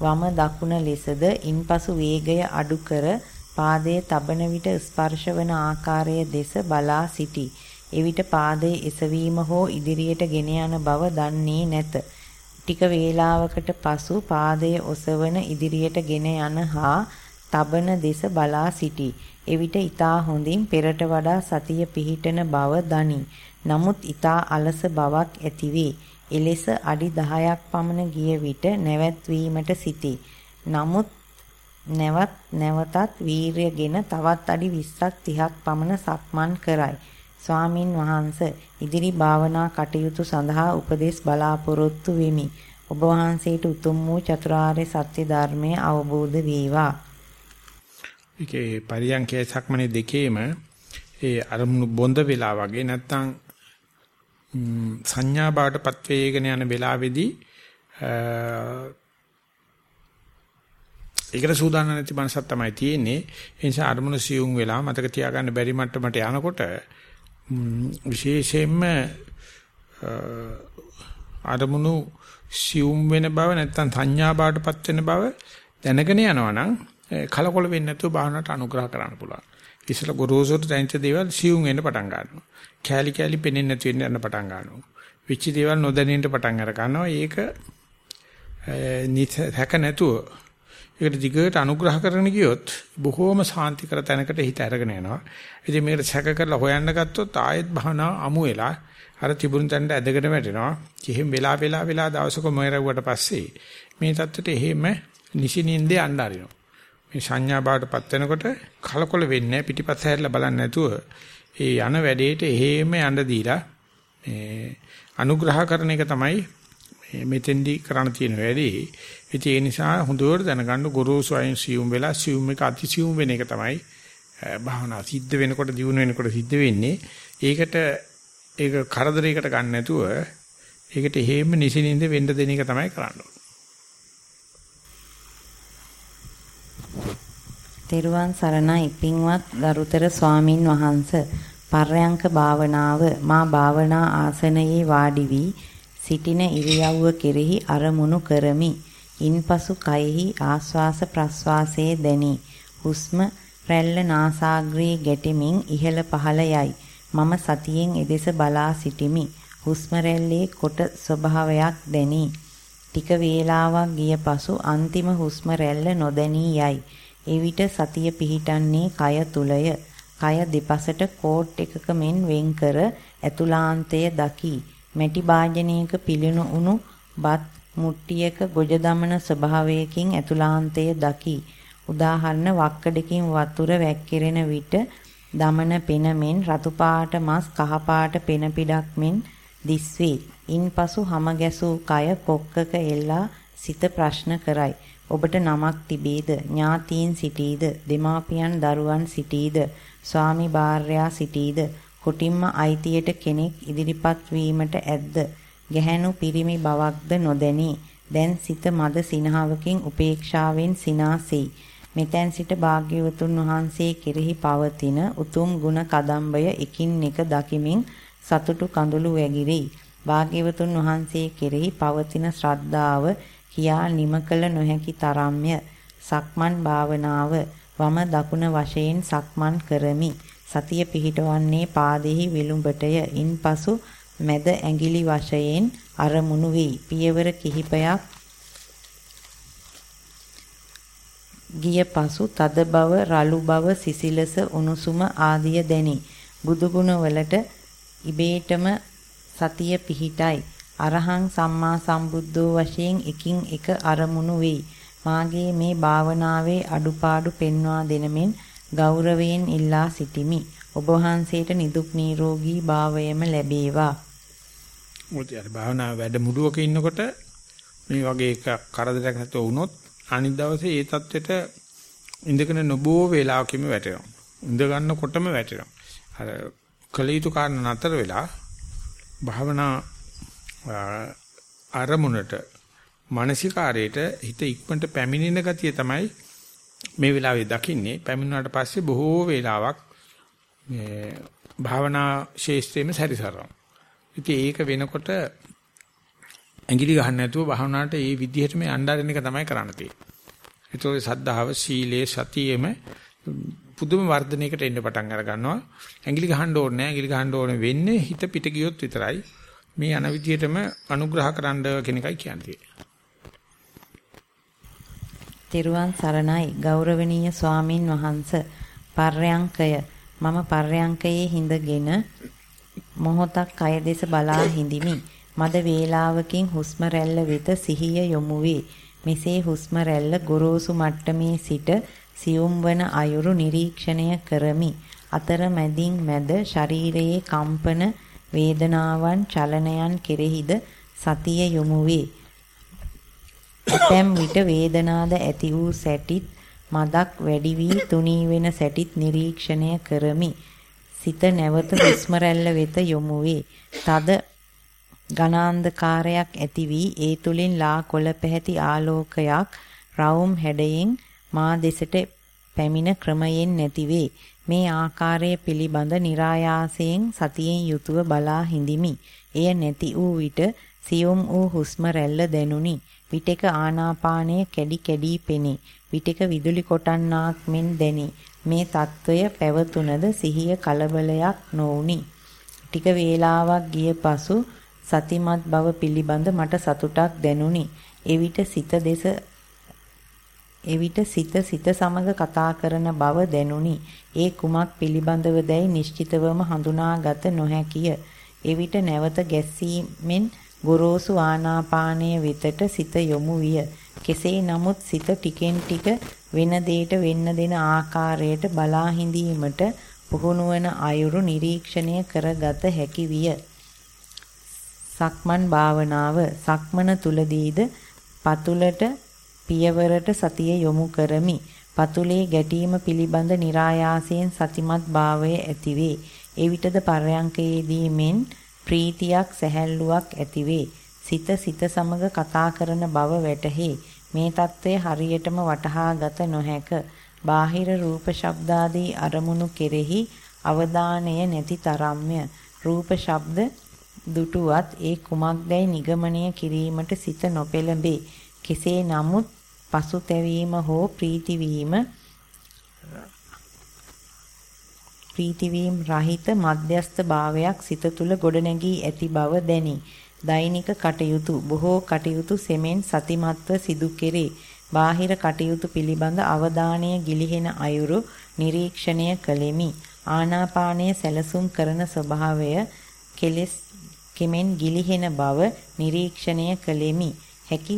වම දකුණ ලෙසද ඉන්පසු වේගය අඩු කර පාදයේ තබන විට ස්පර්ශවන ආකාරය දෙස බලා සිටි. එවිට පාදයේ එසවීම හෝ ඉදිරියට ගෙන යන බව දන්නේ නැත. ටික වේලාවකට පසු පාදයේ ඔසවන ඉදිරියට ගෙන යන හා තබන දෙස බලා සිටි. එවිට ඊතා හොඳින් පෙරට වඩා සතිය පිහිටන බව දනි. නමුත් ඊතා අලස බවක් ඇතිවේ. එලෙස අඩි 10ක් පමණ ගිය විට නැවැත්වීමට සිටී. නමුත් නැවත් නැවතත් වීරයගෙන තවත් අඩි 20ක් 30ක් පමණ සක්මන් කරයි. ස්වාමින් වහන්ස ඉදිරි භාවනා කටයුතු සඳහා උපදෙස් බලාපොරොත්තු වෙමි. ඔබ වහන්සේට උතුම් වූ චතුරාර්ය සත්‍ය ධර්මය අවබෝධ වේවා. ඒකේ පරියන්කේ සක්මනේ දෙකේම ඒ අරමුණු බොඳ වෙලා වගේ නැත්තම් සංඥා බාටපත් වේගෙන යන වෙලාවේදී ඒකට සූදානම් නැති මනසක් තමයි තියෙන්නේ. ඒ නිසා අරමුණ සියුම් වෙලා මතක තියාගන්න බැරි මට්ටමට යනකොට විශේෂයෙන්ම අරමුණු සියුම් වෙන බව නැත්තම් සංඥා බවටපත් වෙන බව දැනගෙන යනවා නම් කලකොල වෙන්නේ නැතුව භාවනාවට අනුග්‍රහ කරන්න පුළුවන්. ඉස්සල ගොරෝසුට දැනෙච්ච දේවල් සියුම් වෙන්න පටන් ගන්නවා. කෑලි කෑලි පෙනෙන්නේ නැති වෙන්න යන පටන් ගන්නවා. විචි දේවල් නොදැනෙන්න පටන් අර ගන්නවා. ඒක නිතක නැතුව ඒකට දිගට අනුග්‍රහ කරන ගියොත් බොහෝම සාන්තිකර තැනකට හිත අරගෙන යනවා. ඉතින් මේකට සැක කරලා හොයන්න ගත්තොත් ආයෙත් භවනා අමු වෙලා අර තිබුණු තැනට ඇදගෙන වැටෙනවා. කිහිම් වෙලා වෙලා වෙලා දවසක මොයරුවට පස්සේ මේ தත්තට එහෙම නිසිනින්දේ යන්න ආරිනවා. මේ සංඥා බාටපත් වෙනකොට කලකොල වෙන්නේ පිටිපස්ස හැරිලා බලන්නේ නැතුව ඒ යන වැඩේට එහෙම යන්න දීලා මේ අනුග්‍රහ කරන එක තමයි මෙතෙන්දි කරන්න තියෙන වැඩේ. ඉතින් ඒ නිසා හොඳට දැනගන්න ගුරුසු අයින් සියුම් වෙලා සියුම් එක අතිසියුම් වෙන එක තමයි භාවනා සිද්ධ වෙනකොට දිනු වෙනකොට සිද්ධ වෙන්නේ. ඒකට ඒක කරදරයකට ගන්න නැතුව ඒකට හේම නිසිනින්ද වෙන්න දෙන එක තමයි කරන්න ඕනේ. තෙරුවන් සරණයි පින්වත් ගරුතර ස්වාමින් වහන්ස පර්යංක භාවනාව මා භාවනා ආසනයේ වාඩි වී සිටින ඉරියව්ව කෙරෙහි අරමුණු කරමි. ඉන්පසු කයෙහි ආස්වාස ප්‍රස්වාසයේ දැනි. හුස්ම රැල්ල නාසාග්‍රේ ගැටෙමින් ඉහළ පහළ යයි. මම සතියෙන් එදෙස බලා සිටිමි. හුස්ම රැල්ලේ කොට ස්වභාවයක් දැනි. ටික වේලාවක් ගිය පසු අන්තිම හුස්ම රැල්ල නොදැනී යයි. එවිට සතිය පිහිටන්නේ කය තුලය. කය දෙපසට කෝට් එකක මෙන් වෙන්කර ඇතුලාන්තය දකි. මැටි භාජනයක පිළිණු උණු බත් මුට්ටියක ගොජ දමන ස්වභාවයකින් ඇතුලාන්තය දකි. උදාහරණ වක්කඩකින් වතුර වැක්කිරෙන විට දමන පෙනමෙන් රතු පාට මස් කහ පාට පෙන පිටක් මෙන් දිස්වේ. ඉන්පසු හැම ගැසූ කය කොක්කක එල්ලා සිත ප්‍රශ්න කරයි. ඔබට නමක් තිබේද? ඥාතීන් සිටීද? දෙමාපියන් දරුවන් සිටීද? ස්වාමි භාර්යා සිටීද? කොටින්ම අයිතියට කෙනෙක් ඉදිරිපත් වීමට ඇද්ද? ගැහැණු පිරිමි බවක්ද නොදැනී. දැන් සිත මද සිනහවකින් උපේක්ෂාවෙන් සිනාසෙයි. මෙතෙන් සිට භාග්‍යවතුන් වහන්සේ කෙරෙහි පවතින උතුම් ගුණ කදම්බය එකින් එක දකිමින් සතුටු කඳුළු වැగిරෙයි. භාග්‍යවතුන් වහන්සේ කෙරෙහි පවතින ශ්‍රද්ධාව කියා නිම කළ නොහැකි තරම්ය. සක්මන් භාවනාව වම දකුණ වශයෙන් සක්මන් කරමි. සතිය පිහිටවන්නේ පාදෙහි විලුඹටය. ඉන්පසු මැද ඇඟිලි වශයෙන් අරමුණු වෙයි. පියවර කිහිපයක් ගිය පසු තද බව, රළු බව, සිසිලස, උණුසුම ආදිය දැනි. බුදුගුණ වලට ඉබේටම සතිය පිහිටයි. අරහං සම්මා සම්බුද්ධෝ වශයෙන් එකින් එක අරමුණු වෙයි. මාගේ මේ භාවනාවේ අඩුපාඩු පෙන්වා දෙනමින් ගෞරවයෙන් ඉල්ලා සිටිමි. ඔබ වහන්සේට නිදුක් නිරෝගී භාවයම ලැබේවා. මොකද භාවනා වැඩමුළුවක ඉන්නකොට මේ වගේ එක කරදරයක් නැතුව වුණොත් අනිත් දවසේ ඒ தත්වෙට ඉඳගෙන නොබෝ වේලාවකම වැටෙනවා. ඉඳ ගන්නකොටම වැටෙනවා. අර කලීතු කාරණ නතර වෙලා භාවනා ආරමුණට මානසිකාරයට හිත ඉක්මනට පැමිණෙන ගතිය තමයි මේ වෙලාවේ දකින්නේ පැමිණුණාට පස්සේ බොහෝ වේලාවක් මේ භාවනා ශේෂ්ත්‍රයේම සැරිසරනවා. ඉතින් ඒක වෙනකොට ඇඟිලි ගහන්න නැතුව භාවනාවට ඒ විදිහටම යnderන එක තමයි කරන්න තියෙන්නේ. ඒතකොට සද්ධාව, සීලේ, සතියෙම පුදුම වර්ධනයකට එන්න පටන් අර ගන්නවා. ඇඟිලි ගහන්න ඕනේ නැහැ. ඇඟිලි ගහන්න ඕනේ වෙන්නේ හිත පිට ගියොත් විතරයි. මේ අන විදිහටම අනුග්‍රහ කරන්න කියන එකයි කියන්නේ. තෙරුවන් සරණයි ගෞරවනීය ස්වාමින් වහන්ස පර්යංකය මම පර්යංකයේ හිඳගෙන මොහොතක් කය දෙස බලා හිඳිමි. මද වේලාවකින් හුස්ම රැල්ල වෙත සිහිය යොමු වේ. මෙසේ හුස්ම රැල්ල ගොරෝසු මට්ටමේ සිට සියුම් වන අයුරු නිරීක්ෂණය කරමි. අතර මැදින් මැද ශරීරයේ කම්පන වේදනාවන් චලනයන් කෙරෙහිද සතිය යොමු වේ. ඇතැම් විට වේදනාද ඇති වූ සැටිත් මදක් වැඩි වී තුනී වෙන සැටිත් නිරීක්ෂණය කරමි. සිත නැවත හුස්ම වෙත යොමු වේ. තද ඝනාන්ධකාරයක් ඇති වී ඒ තුලින් ලා කොළ පැහැති ආලෝකයක් රවුම් හැඩයෙන් මා දෙසට පැමිණ ක්‍රමයෙන් නැති වේ. මේ ආකාරයේ පිළිබඳ નિરાයාසයෙන් සතියෙන් යුතුව බලා හිඳිමි. එය නැති වූ විට සියුම් වූ හුස්ම රැල්ල දැනුනි. විටක ආනාපානය කැඩි කැඩි පෙනේ. විටක විදුලි කොටන්නාක් මෙන් දැනි. මේ తত্ত্বය පැවතුනද සිහිය කලබලයක් නොඋනි. ටික වේලාවක් ගිය පසු සතිමත් බව පිළිබඳ මට සතුටක් දැනුනි. එවිට සිත දෙස එවිට සිත සිත සමග කතා කරන බව දැනුනි. ඒ කුමක් පිළිබඳව දැයි නිශ්චිතවම හඳුනාගත නොහැකිය. එවිට නැවත ගැස්සීමෙන් ගොරෝසු ආනාපානය වෙතට සිත යොමු විය. කෙසේ නමුත් සිත ටිකෙන් ටික වෙන දෙයට වෙන්න දෙන ආකාරයට බලා හිඳීමට පුහුණුවන අයුරු නිරීක්ෂණය කරගත හැකි විය. සක්මන් භාවනාව සක්මන තුලදීද පතුලට පියවරට සතිය යොමු කරමි. පතුලේ ගැටීම පිළිබඳ નિરાයාසයෙන් සතිමත් භාවය ඇතිවේ. එවිටද පර්යංකයේදී මෙන් ප්‍රීතියක් සැහැල්ලුවක් ඇතිවේ. සිත සිත සමග කතා කරන බව වැටහි. මේ తත්වය හරියටම වටහාගත නොහැක. බාහිර රූප ශබ්දාදී අරමුණු කෙරෙහි අවධානය නැති තරම්ය. රූප ශබ්ද දුටුවත් ඒ කුමක්දැයි නිගමනය කිරීමට සිත නොපෙළඹේ. කෙසේ නමුත් පසුතැවීම හෝ ප්‍රීතිවීම ප්‍රීතිවීම රහිත මධ්‍යස්ත භාවයක් සිත තුල ගොඩනැගී ඇති බව දැනේ. දෛනික කටයුතු බොහෝ කටයුතු සෙමෙන් සතිමත්ව සිදු කෙරේ. බාහිර කටයුතු පිළිබඳ අවධානය ගිලිහෙන අයුරු නිරීක්ෂණය කළෙමි. ආනාපානය සැලසුම් කරන ස්වභාවය කෙලස් කෙමෙන් ගිලිහෙන බව නිරීක්ෂණය කළෙමි. හැකි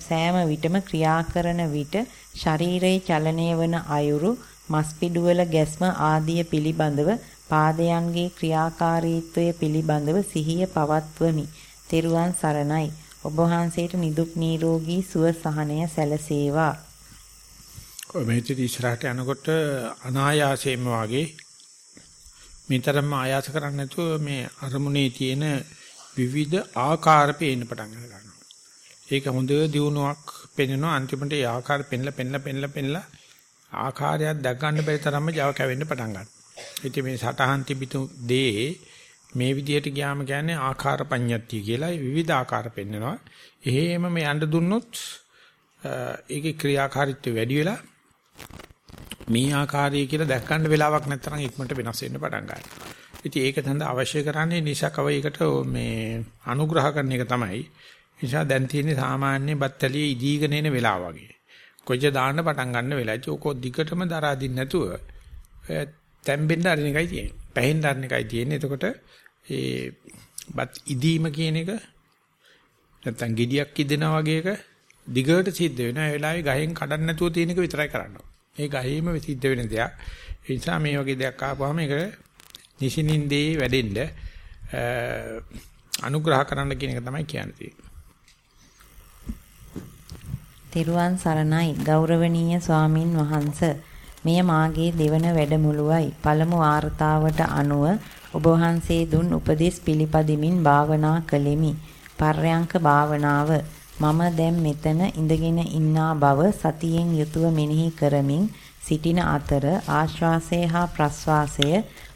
සෑම විටම ක්‍රියා කරන විට ශරීරයේ චලනය වන අයුරු මස්පිඩුවල ගැස්ම ආදිය පිළිබඳව පාදයන්ගේ ක්‍රියාකාරීත්වය පිළිබඳව සිහිය පවත්වමි. තෙරුවන් සරණයි. ඔබ වහන්සේට නිදුක් නිරෝගී සුව සහනය සැලසේවා. ඔය මෙතන ඉස්සරහට යනකොට අනායාසයෙන්ම වාගේ මේතරම්ම ආයාස කරන්නේ නැතුව මේ අරමුණේ තියෙන විවිධ ආකාර පේන්න පටන් ගන්නවා. ඒක හොඳ දියුණුවක් පෙන්වනවා අන්තිමට ඒ ආකාර පෙන්ලා පෙන්ලා පෙන්ලා පෙන්ලා ආකාරයක් දැක් ගන්න බැරි තරම්ම Java කැවෙන්න පටන් ගන්නවා. ඉතින් මේ සටහන් තිබිතු දේ මේ විදිහට ගියාම කියන්නේ ආකාර පඤ්ඤත්තිය කියලා විවිධ ආකාර පෙන්වනවා. එහෙම මේ යන්න දුන්නොත් ඒකේ ක්‍රියාකාරීත්වය වැඩි වෙලා මේ ආකාරය කියලා දැක් ගන්න වෙලාවක් නැත්නම් ඉක්මනට වෙනස් වෙන්න පටන් ගන්නවා. ඉතින් ඒක සඳහා අවශ්‍ය කරන්නේ නිසකව ඒකට මේ අනුග්‍රහ කරන එක තමයි. නිසා දැන් තියෙන්නේ සාමාන්‍ය බත්තලියේ ඉදීගෙන එන වෙලාව වගේ. කොච්ච දාන්න පටන් ගන්න වෙලාවයි. ඒක දිගටම දරා දින්න නැතුව තැම්බෙන්න අරින එකයි තියෙන්නේ. පැහෙන්න අරින එකයි තියෙන්නේ. එතකොට ඒ බත් ඉදීම කියන එක නැත්තම් gediyak ඉදෙනා වගේ එක දිගට සිද්ධ වෙනවා. ඒ වෙලාවේ ගහෙන් කඩන්න නැතුව තියෙන එක විතරයි කරන්න ඕනේ. ඒ ගහේම සිද්ධ වෙන දෙයක්. ඒ නිසා මේ වගේ දෙයක් ආපුවාම ඒක නිසිනින්දේ වැඩෙන්න අනුග්‍රහ කරන්න කියන එක තමයි කියන්නේ. තෙරුවන් සරණයි ගෞරවනීය ස්වාමින් වහන්ස. මෙය මාගේ දෙවන වැඩමුළුවයි. පළමු වார்த்தාවට අනුව ඔබ වහන්සේ දුන් උපදෙස් පිළිපදිමින් භාවනා කළෙමි පර්යංක භාවනාව මම දැන් මෙතන ඉඳගෙන ඉන්නා බව සතියෙන් යුතුව මෙනෙහි කරමින් සිටින අතර ආශ්වාසය හා ප්‍රශ්වාසය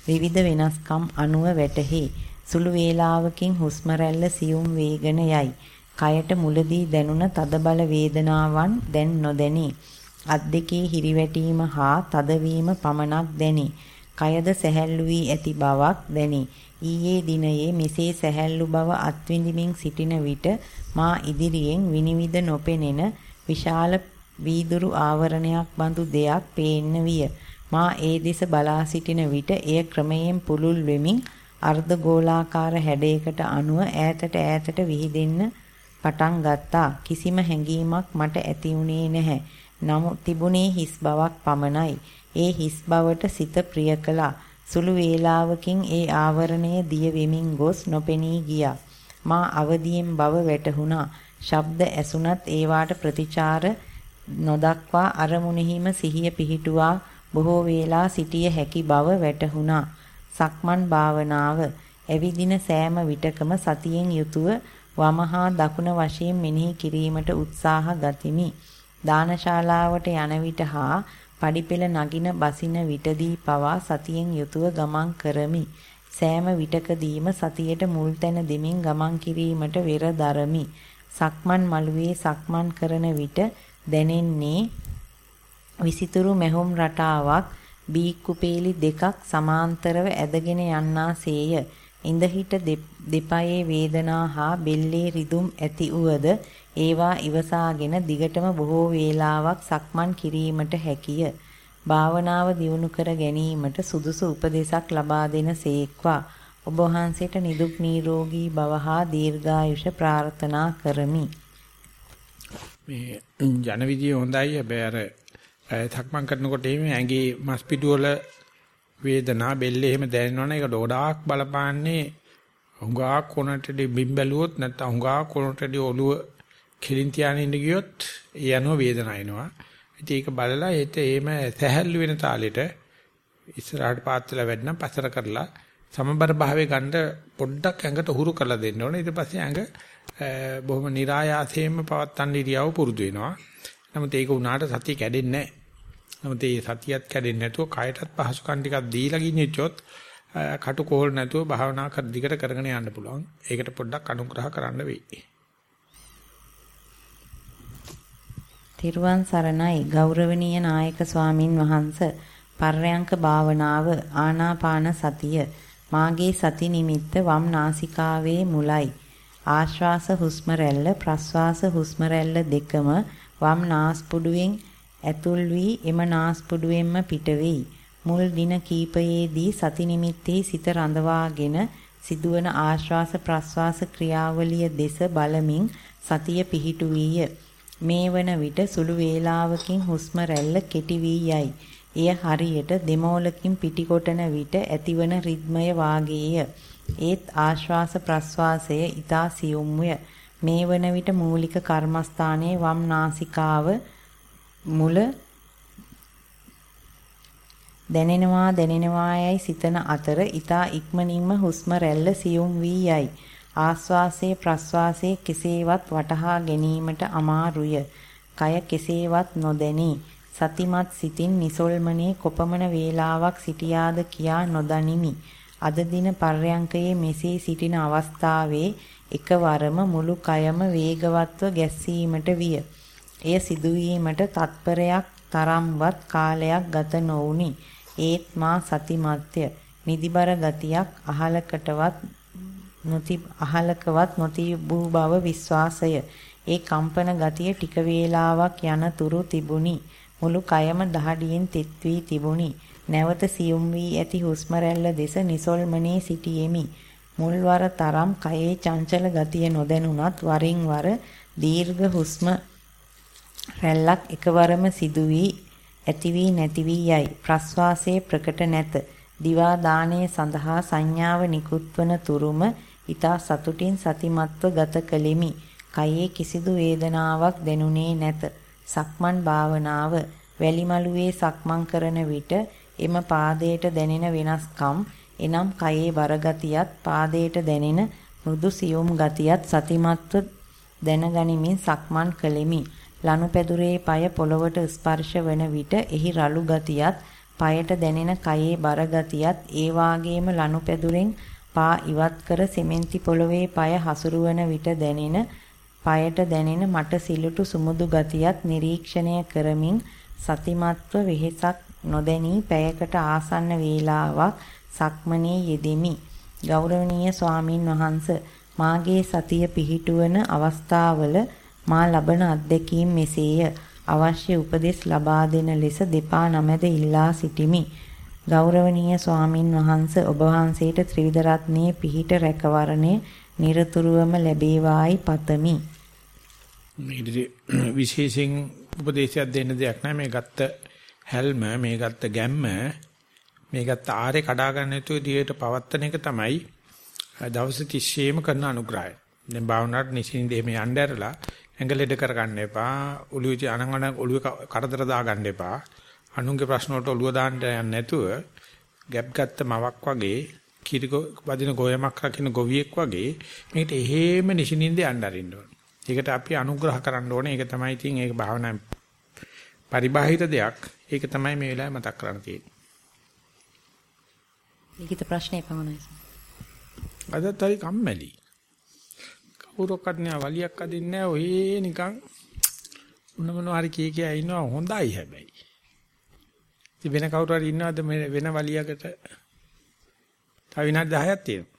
විවිධ වෙනස්කම් අනුව වැටහි සුළු වේලාවකින් හුස්ම රැල්ල සියුම් වේගන යයි කයට මුලදී දැනුණ තදබල වේදනාවන් දැන් නොදැනී. අත් දෙකේ හිරිවැටීම හා තදවීම පමණක් දැනි. කයද සැහැල්ලු වී ඇති බවක් දැනි. ඊයේ දිනයේ මෙසේ සැහැල්ලු බව අත්විඳිමින් සිටින විට මා ඉදිරියෙන් විනිවිද නොපෙනෙන විශාල වීදුරු ආවරණයක් බඳු දෙයක් පේන්න විය. මා ඒ දෙස බලා සිටින විට එය ක්‍රමයෙන් පුළුල් වෙමින් අර්ධ ගෝලාකාර හැඩයකට අනුව ඈතට ඈතට විහිදෙන්න පටන් ගත්තා. කිසිම හැඟීමක් මට ඇති වුණේ නැහැ. නමුත් තිබුණේ හිස් බවක් පමණයි. ඒ හිස් බවට සිත ප්‍රිය කළා. සුළු වේලාවකින් ඒ ආවරණය දිය වෙමින් ගොස් නොපෙනී ගියා. මා අවදියෙන් බව වැටහුණා. ශබ්ද ඇසුණත් ඒවාට ප්‍රතිචාර නොදක්වා අරමුණෙහිම සිහිය පිහිටුවා බොහෝ වේලා සිටිය හැකි බව වැටහුණා. සක්මන් භාවනාව ඇවිදින සෑම විටකම සතියෙන් යුතුව වමහා දකුණ වශයෙන් මෙනෙහි කිරීමට උත්සාහ ගතිමි. දානශාලාවට යන විට හා පඩිපෙළ නගින බසින විටදී පවා සතියෙන් යුතුව ගමන් කරමි. සෑම විටකදීම සතියට මුල් තැන දෙමින් ගමන් කිරීමට වෙර දරමි. සක්මන් මළුවේ සක්මන් කරන විට දැනෙන්නේ විසිතුරු මැහුම් රටාවක් බීකුපේලි දෙකක් සමාන්තරව ඇදගෙන යන්නාසේය. ඉඳහිට දෙපයේ වේදනා හා බෙල්ලේ රිදුම් ඇති උවද ඒවා ඉවසාගෙන දිගටම බොහෝ වේලාවක් සක්මන් කිරීමට හැකිය. භාවනාව දියුණු කර ගැනීමට සුදුසු උපදේශක් ලබා දෙන සේක්වා. ඔබ වහන්සේට නිදුක් නිරෝගී භව හා දීර්ඝායුෂ ප්‍රාර්ථනා කරමි. මේ ජන විදිය හොඳයි හැබැයි අර සක්මන් කරනකොට එimhe ඇඟේ මස් පිටු වල වේදනා බෙල්ලේ එහෙම දැනෙනවනේ ඒක ඩොඩාක් බලපාන්නේ හුඟා කොනටදී බිම් බැලුවොත් නැත්නම් හුඟා කොනටදී ඔළුව කෙලින් තියාගෙන ඉඳ ගියොත් ඒ යනවා වේදනාව එනවා. ඉතින් ඒක බලලා ඒත් එහෙම සැහැල්ලු වෙන තාලෙට ඉස්සරහට පාත්වල වැඩනම් පසර කරලා සමබර භාවයේ ගන්න පොඩ්ඩක් ඇඟට හුරු කරලා දෙන්න ඕනේ. ඊට පස්සේ ඇඟ බොහොම નિરાයාසයෙන්ම පවත්තන් ඉරියව පුරුදු වෙනවා. නමුත් ඒක උනාට සතිය කැඩෙන්නේ නැහැ. නමුත් මේ සතියත් කැඩෙන්නේ නැතුව කයටත් පහසුකම් ටිකක් දීලා ගිනිච්චොත් කටුකොහල් නැතුව භාවනා කර දිගට කරගෙන යන්න පුළුවන්. ඒකට පොඩ්ඩක් අනුග්‍රහ කරන්න වෙයි. තිරුවන් සරණයි ගෞරවනීය නායක ස්වාමින් වහන්ස පර්යංක භාවනාව ආනාපාන සතිය මාගේ සති නිමිත්ත වම් නාසිකාවේ මුලයි ආශ්වාස හුස්ම රැල්ල ප්‍රශ්වාස හුස්ම රැල්ල දෙකම වම් නාස්පුඩුවෙන් ඇතුල් වී එම නාස්පුඩුවෙන්ම පිට වෙයි. මුල් දින කීපයේදී සති නිමිත්තේ සිත රඳවාගෙන සිදුවන ආශ්වාස ප්‍රශ්වාස ක්‍රියාවලිය දෙස බලමින් සතිය පිහිටු වීය. මේ වන විට සුළු වේලාවකින් හුස්ම රැල්ල කෙටි වී යයි. එය හරියට දෙමෝලකින් පිටිකොටන විට ඇතිවන රිද්මය වාගේය. ඒත් ආශ්වාස ප්‍රශ්වාසය ඊතා සියුම්ය. මේ වන විට මූලික කර්මස්ථානයේ වම් නාසිකාව මුල දැනෙනවා දැනෙනවා යයි සිතන අතර ඊතා ඉක්මනින්ම හුස්ම රැල්ල සියුම් වී යයි. ආස්වාසයේ ප්‍රස්වාසයේ කෙසේවත් වටහා ගැනීමට අමාරුය. කය කෙසේවත් නොදැනී සතිමත් සිතින් නිසොල්මනේ කොපමණ වේලාවක් සිටියාද කියා නොදනිමි. අද දින පර්යංකයේ මෙසේ සිටින අවස්ථාවේ එකවරම මුළු කයම වේගවත්ව ගැස්සීමට විය. එය සිදුවීමට තත්පරයක් තරම්වත් කාලයක් ගත නොවුනි. ඒත් මා සතිමත්ය. නිදිබර ගතියක් අහලකටවත් නොති අහලකවත් නොතිබූ බව විශ්වාසය. ඒ කම්පන ගතිය ටික වේලාවක් යන තුරු තිබුණි. මුළු කයම දහඩියෙන් තෙත් වී තිබුණි. නැවත සියුම් වී ඇති හුස්ම රැල්ල දෙස නිසොල්මනේ සිටියෙමි. මුල්වර තරම් කයේ චංචල ගතිය නොදැනුණත් වරින් වර දීර්ඝ හුස්ම රැල්ලක් එකවරම සිදු වී ඇති වී නැති වී යයි. ප්‍රස්වාසයේ ප්‍රකට නැත. දිවා දාණය සඳහා සංඥාව නිකුත්වන තුරුම ඊතා සතුටින් සතිමත්ව ගත කළෙමි. කයේ කිසිදු වේදනාවක් දැනුනේ නැත. සක්මන් භාවනාව වැලිමලුවේ සක්මන් කරන විට එම පාදයට දැනෙන වෙනස්කම් එනම් කයේ බරගතියත් පාදයට දැනෙන මෘදු සියුම් ගතියත් සතිමත්ව දැනගනිමින් සක්මන් කළෙමි. ලනුපැදුරේ পায় පොළවට ස්පර්ශ වන විට එහි රළු ගතියත් পায়ට දැනෙන කයේ බරගතියත් ඒ වාගේම ලනුපැදුරෙන් පා ඉවත් කර සිමෙන්ති පොළවේ পায় හසුරුවන විට දැනෙන পায়ට දැනෙන මට සිලුටු සුමුදු ගතියත් නිරීක්ෂණය කරමින් සතිමත්ව වෙහෙසක් නොදැනී පැයකට ආසන්න වේලාවක් සක්මනේ යෙදෙමි. ගෞරවනීය ස්වාමින් වහන්ස මාගේ සතිය පිහිටුවන අවස්ථාවල මා ලබන අත්දැකීම් මෙසේය. අවශ්‍ය උපදෙස් ලබා දෙන ලෙස දෙපා නමැද ඉල්ලා සිටිමි. ගෞරවනීය ස්වාමින් වහන්සේ ඔබ වහන්සේට ත්‍රිවිධ රත්නයේ පිහිට රැකවරණය নিরතුරුවම ලැබේවායි පතමි. මේ විශේෂයෙන් උපදේශයක් දෙන්න දෙයක් නැහැ මේ ගත්ත හැල්ම මේ ගත්ත ගැම්ම මේ ගත්ත ආරේ කඩා ගන්න නැතුව දිහට පවත්තන එක තමයි දවස් 30ෙම කරන අනුග්‍රහය. දැන් භාවනාවට නිසින්ද එහෙම යන්න ඇරලා ඇඟලෙඩ කරගන්න එපා. ඔළුවේ අනංගන ඔළුවේ කරදර දාගන්න එපා. අනුන්ගේ ප්‍රශ්න වලට ඔළුව දාන්න යන්නේ නැතුව ගැප් ගත්ත මවක් වගේ කිරි වදින ගෝයමක් රකින්න ගොවියෙක් වගේ මේකට එහෙම නිසින්ින්ද යන්න අරින්න ඕනේ. ඒකට අපි අනුග්‍රහ කරන්න ඕනේ. ඒක තමයි ඉතින් ඒක භාවනා පරිබාහිර දෙයක්. ඒක තමයි මේ වෙලාවේ මතක් කරන්න තියෙන්නේ. ලිඛිත ප්‍රශ්නේ පමණයි. අදත් හරි කම්මැලි. කවුරක්වත් නෑ වලියක් අදින්නේ නෑ ඔය නිකන් මොන මොනවා හරි කී කියා ඉන්නවා හොඳයි හැබැයි. ඉතින් වෙන කවුරු හරි ඉන්නවද වෙන වලියකට? තව විනාඩි 10ක් තියෙනවා.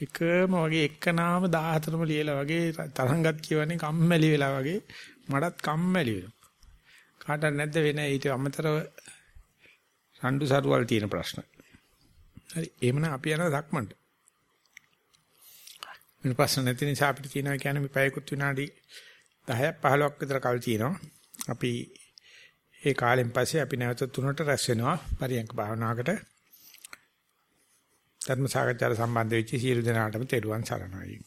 එකම වගේ එක්කනාම 14ම ලියලා වගේ තරංගත් කියවන්නේ කම්මැලි වෙලා වගේ මටත් කම්මැලි වෙනවා. කාටවත් නැද්ද වෙන ඊට අමතරව රණ්ඩු සරුවල් තියෙන ප්‍රශ්න. හරි එහෙමනම් අපි යනවා ධක්මන්ට. වෙන ප්‍රශ්න නැති නිසා අපිට තියෙනවා කියන්නේ මේ පැයකුත් විනාඩි 10ක් 15ක් විතර කල් තියෙනවා. අපි ඒ කාලෙන් පස්සේ අපි නැවත තුනට රැස් වෙනවා පරියන්ක භාවනාවකට. ධර්ම සාකච්ඡාට සම්බන්ධ වෙච්ච සියලු දෙනාටම තෙරුවන් සරණයි.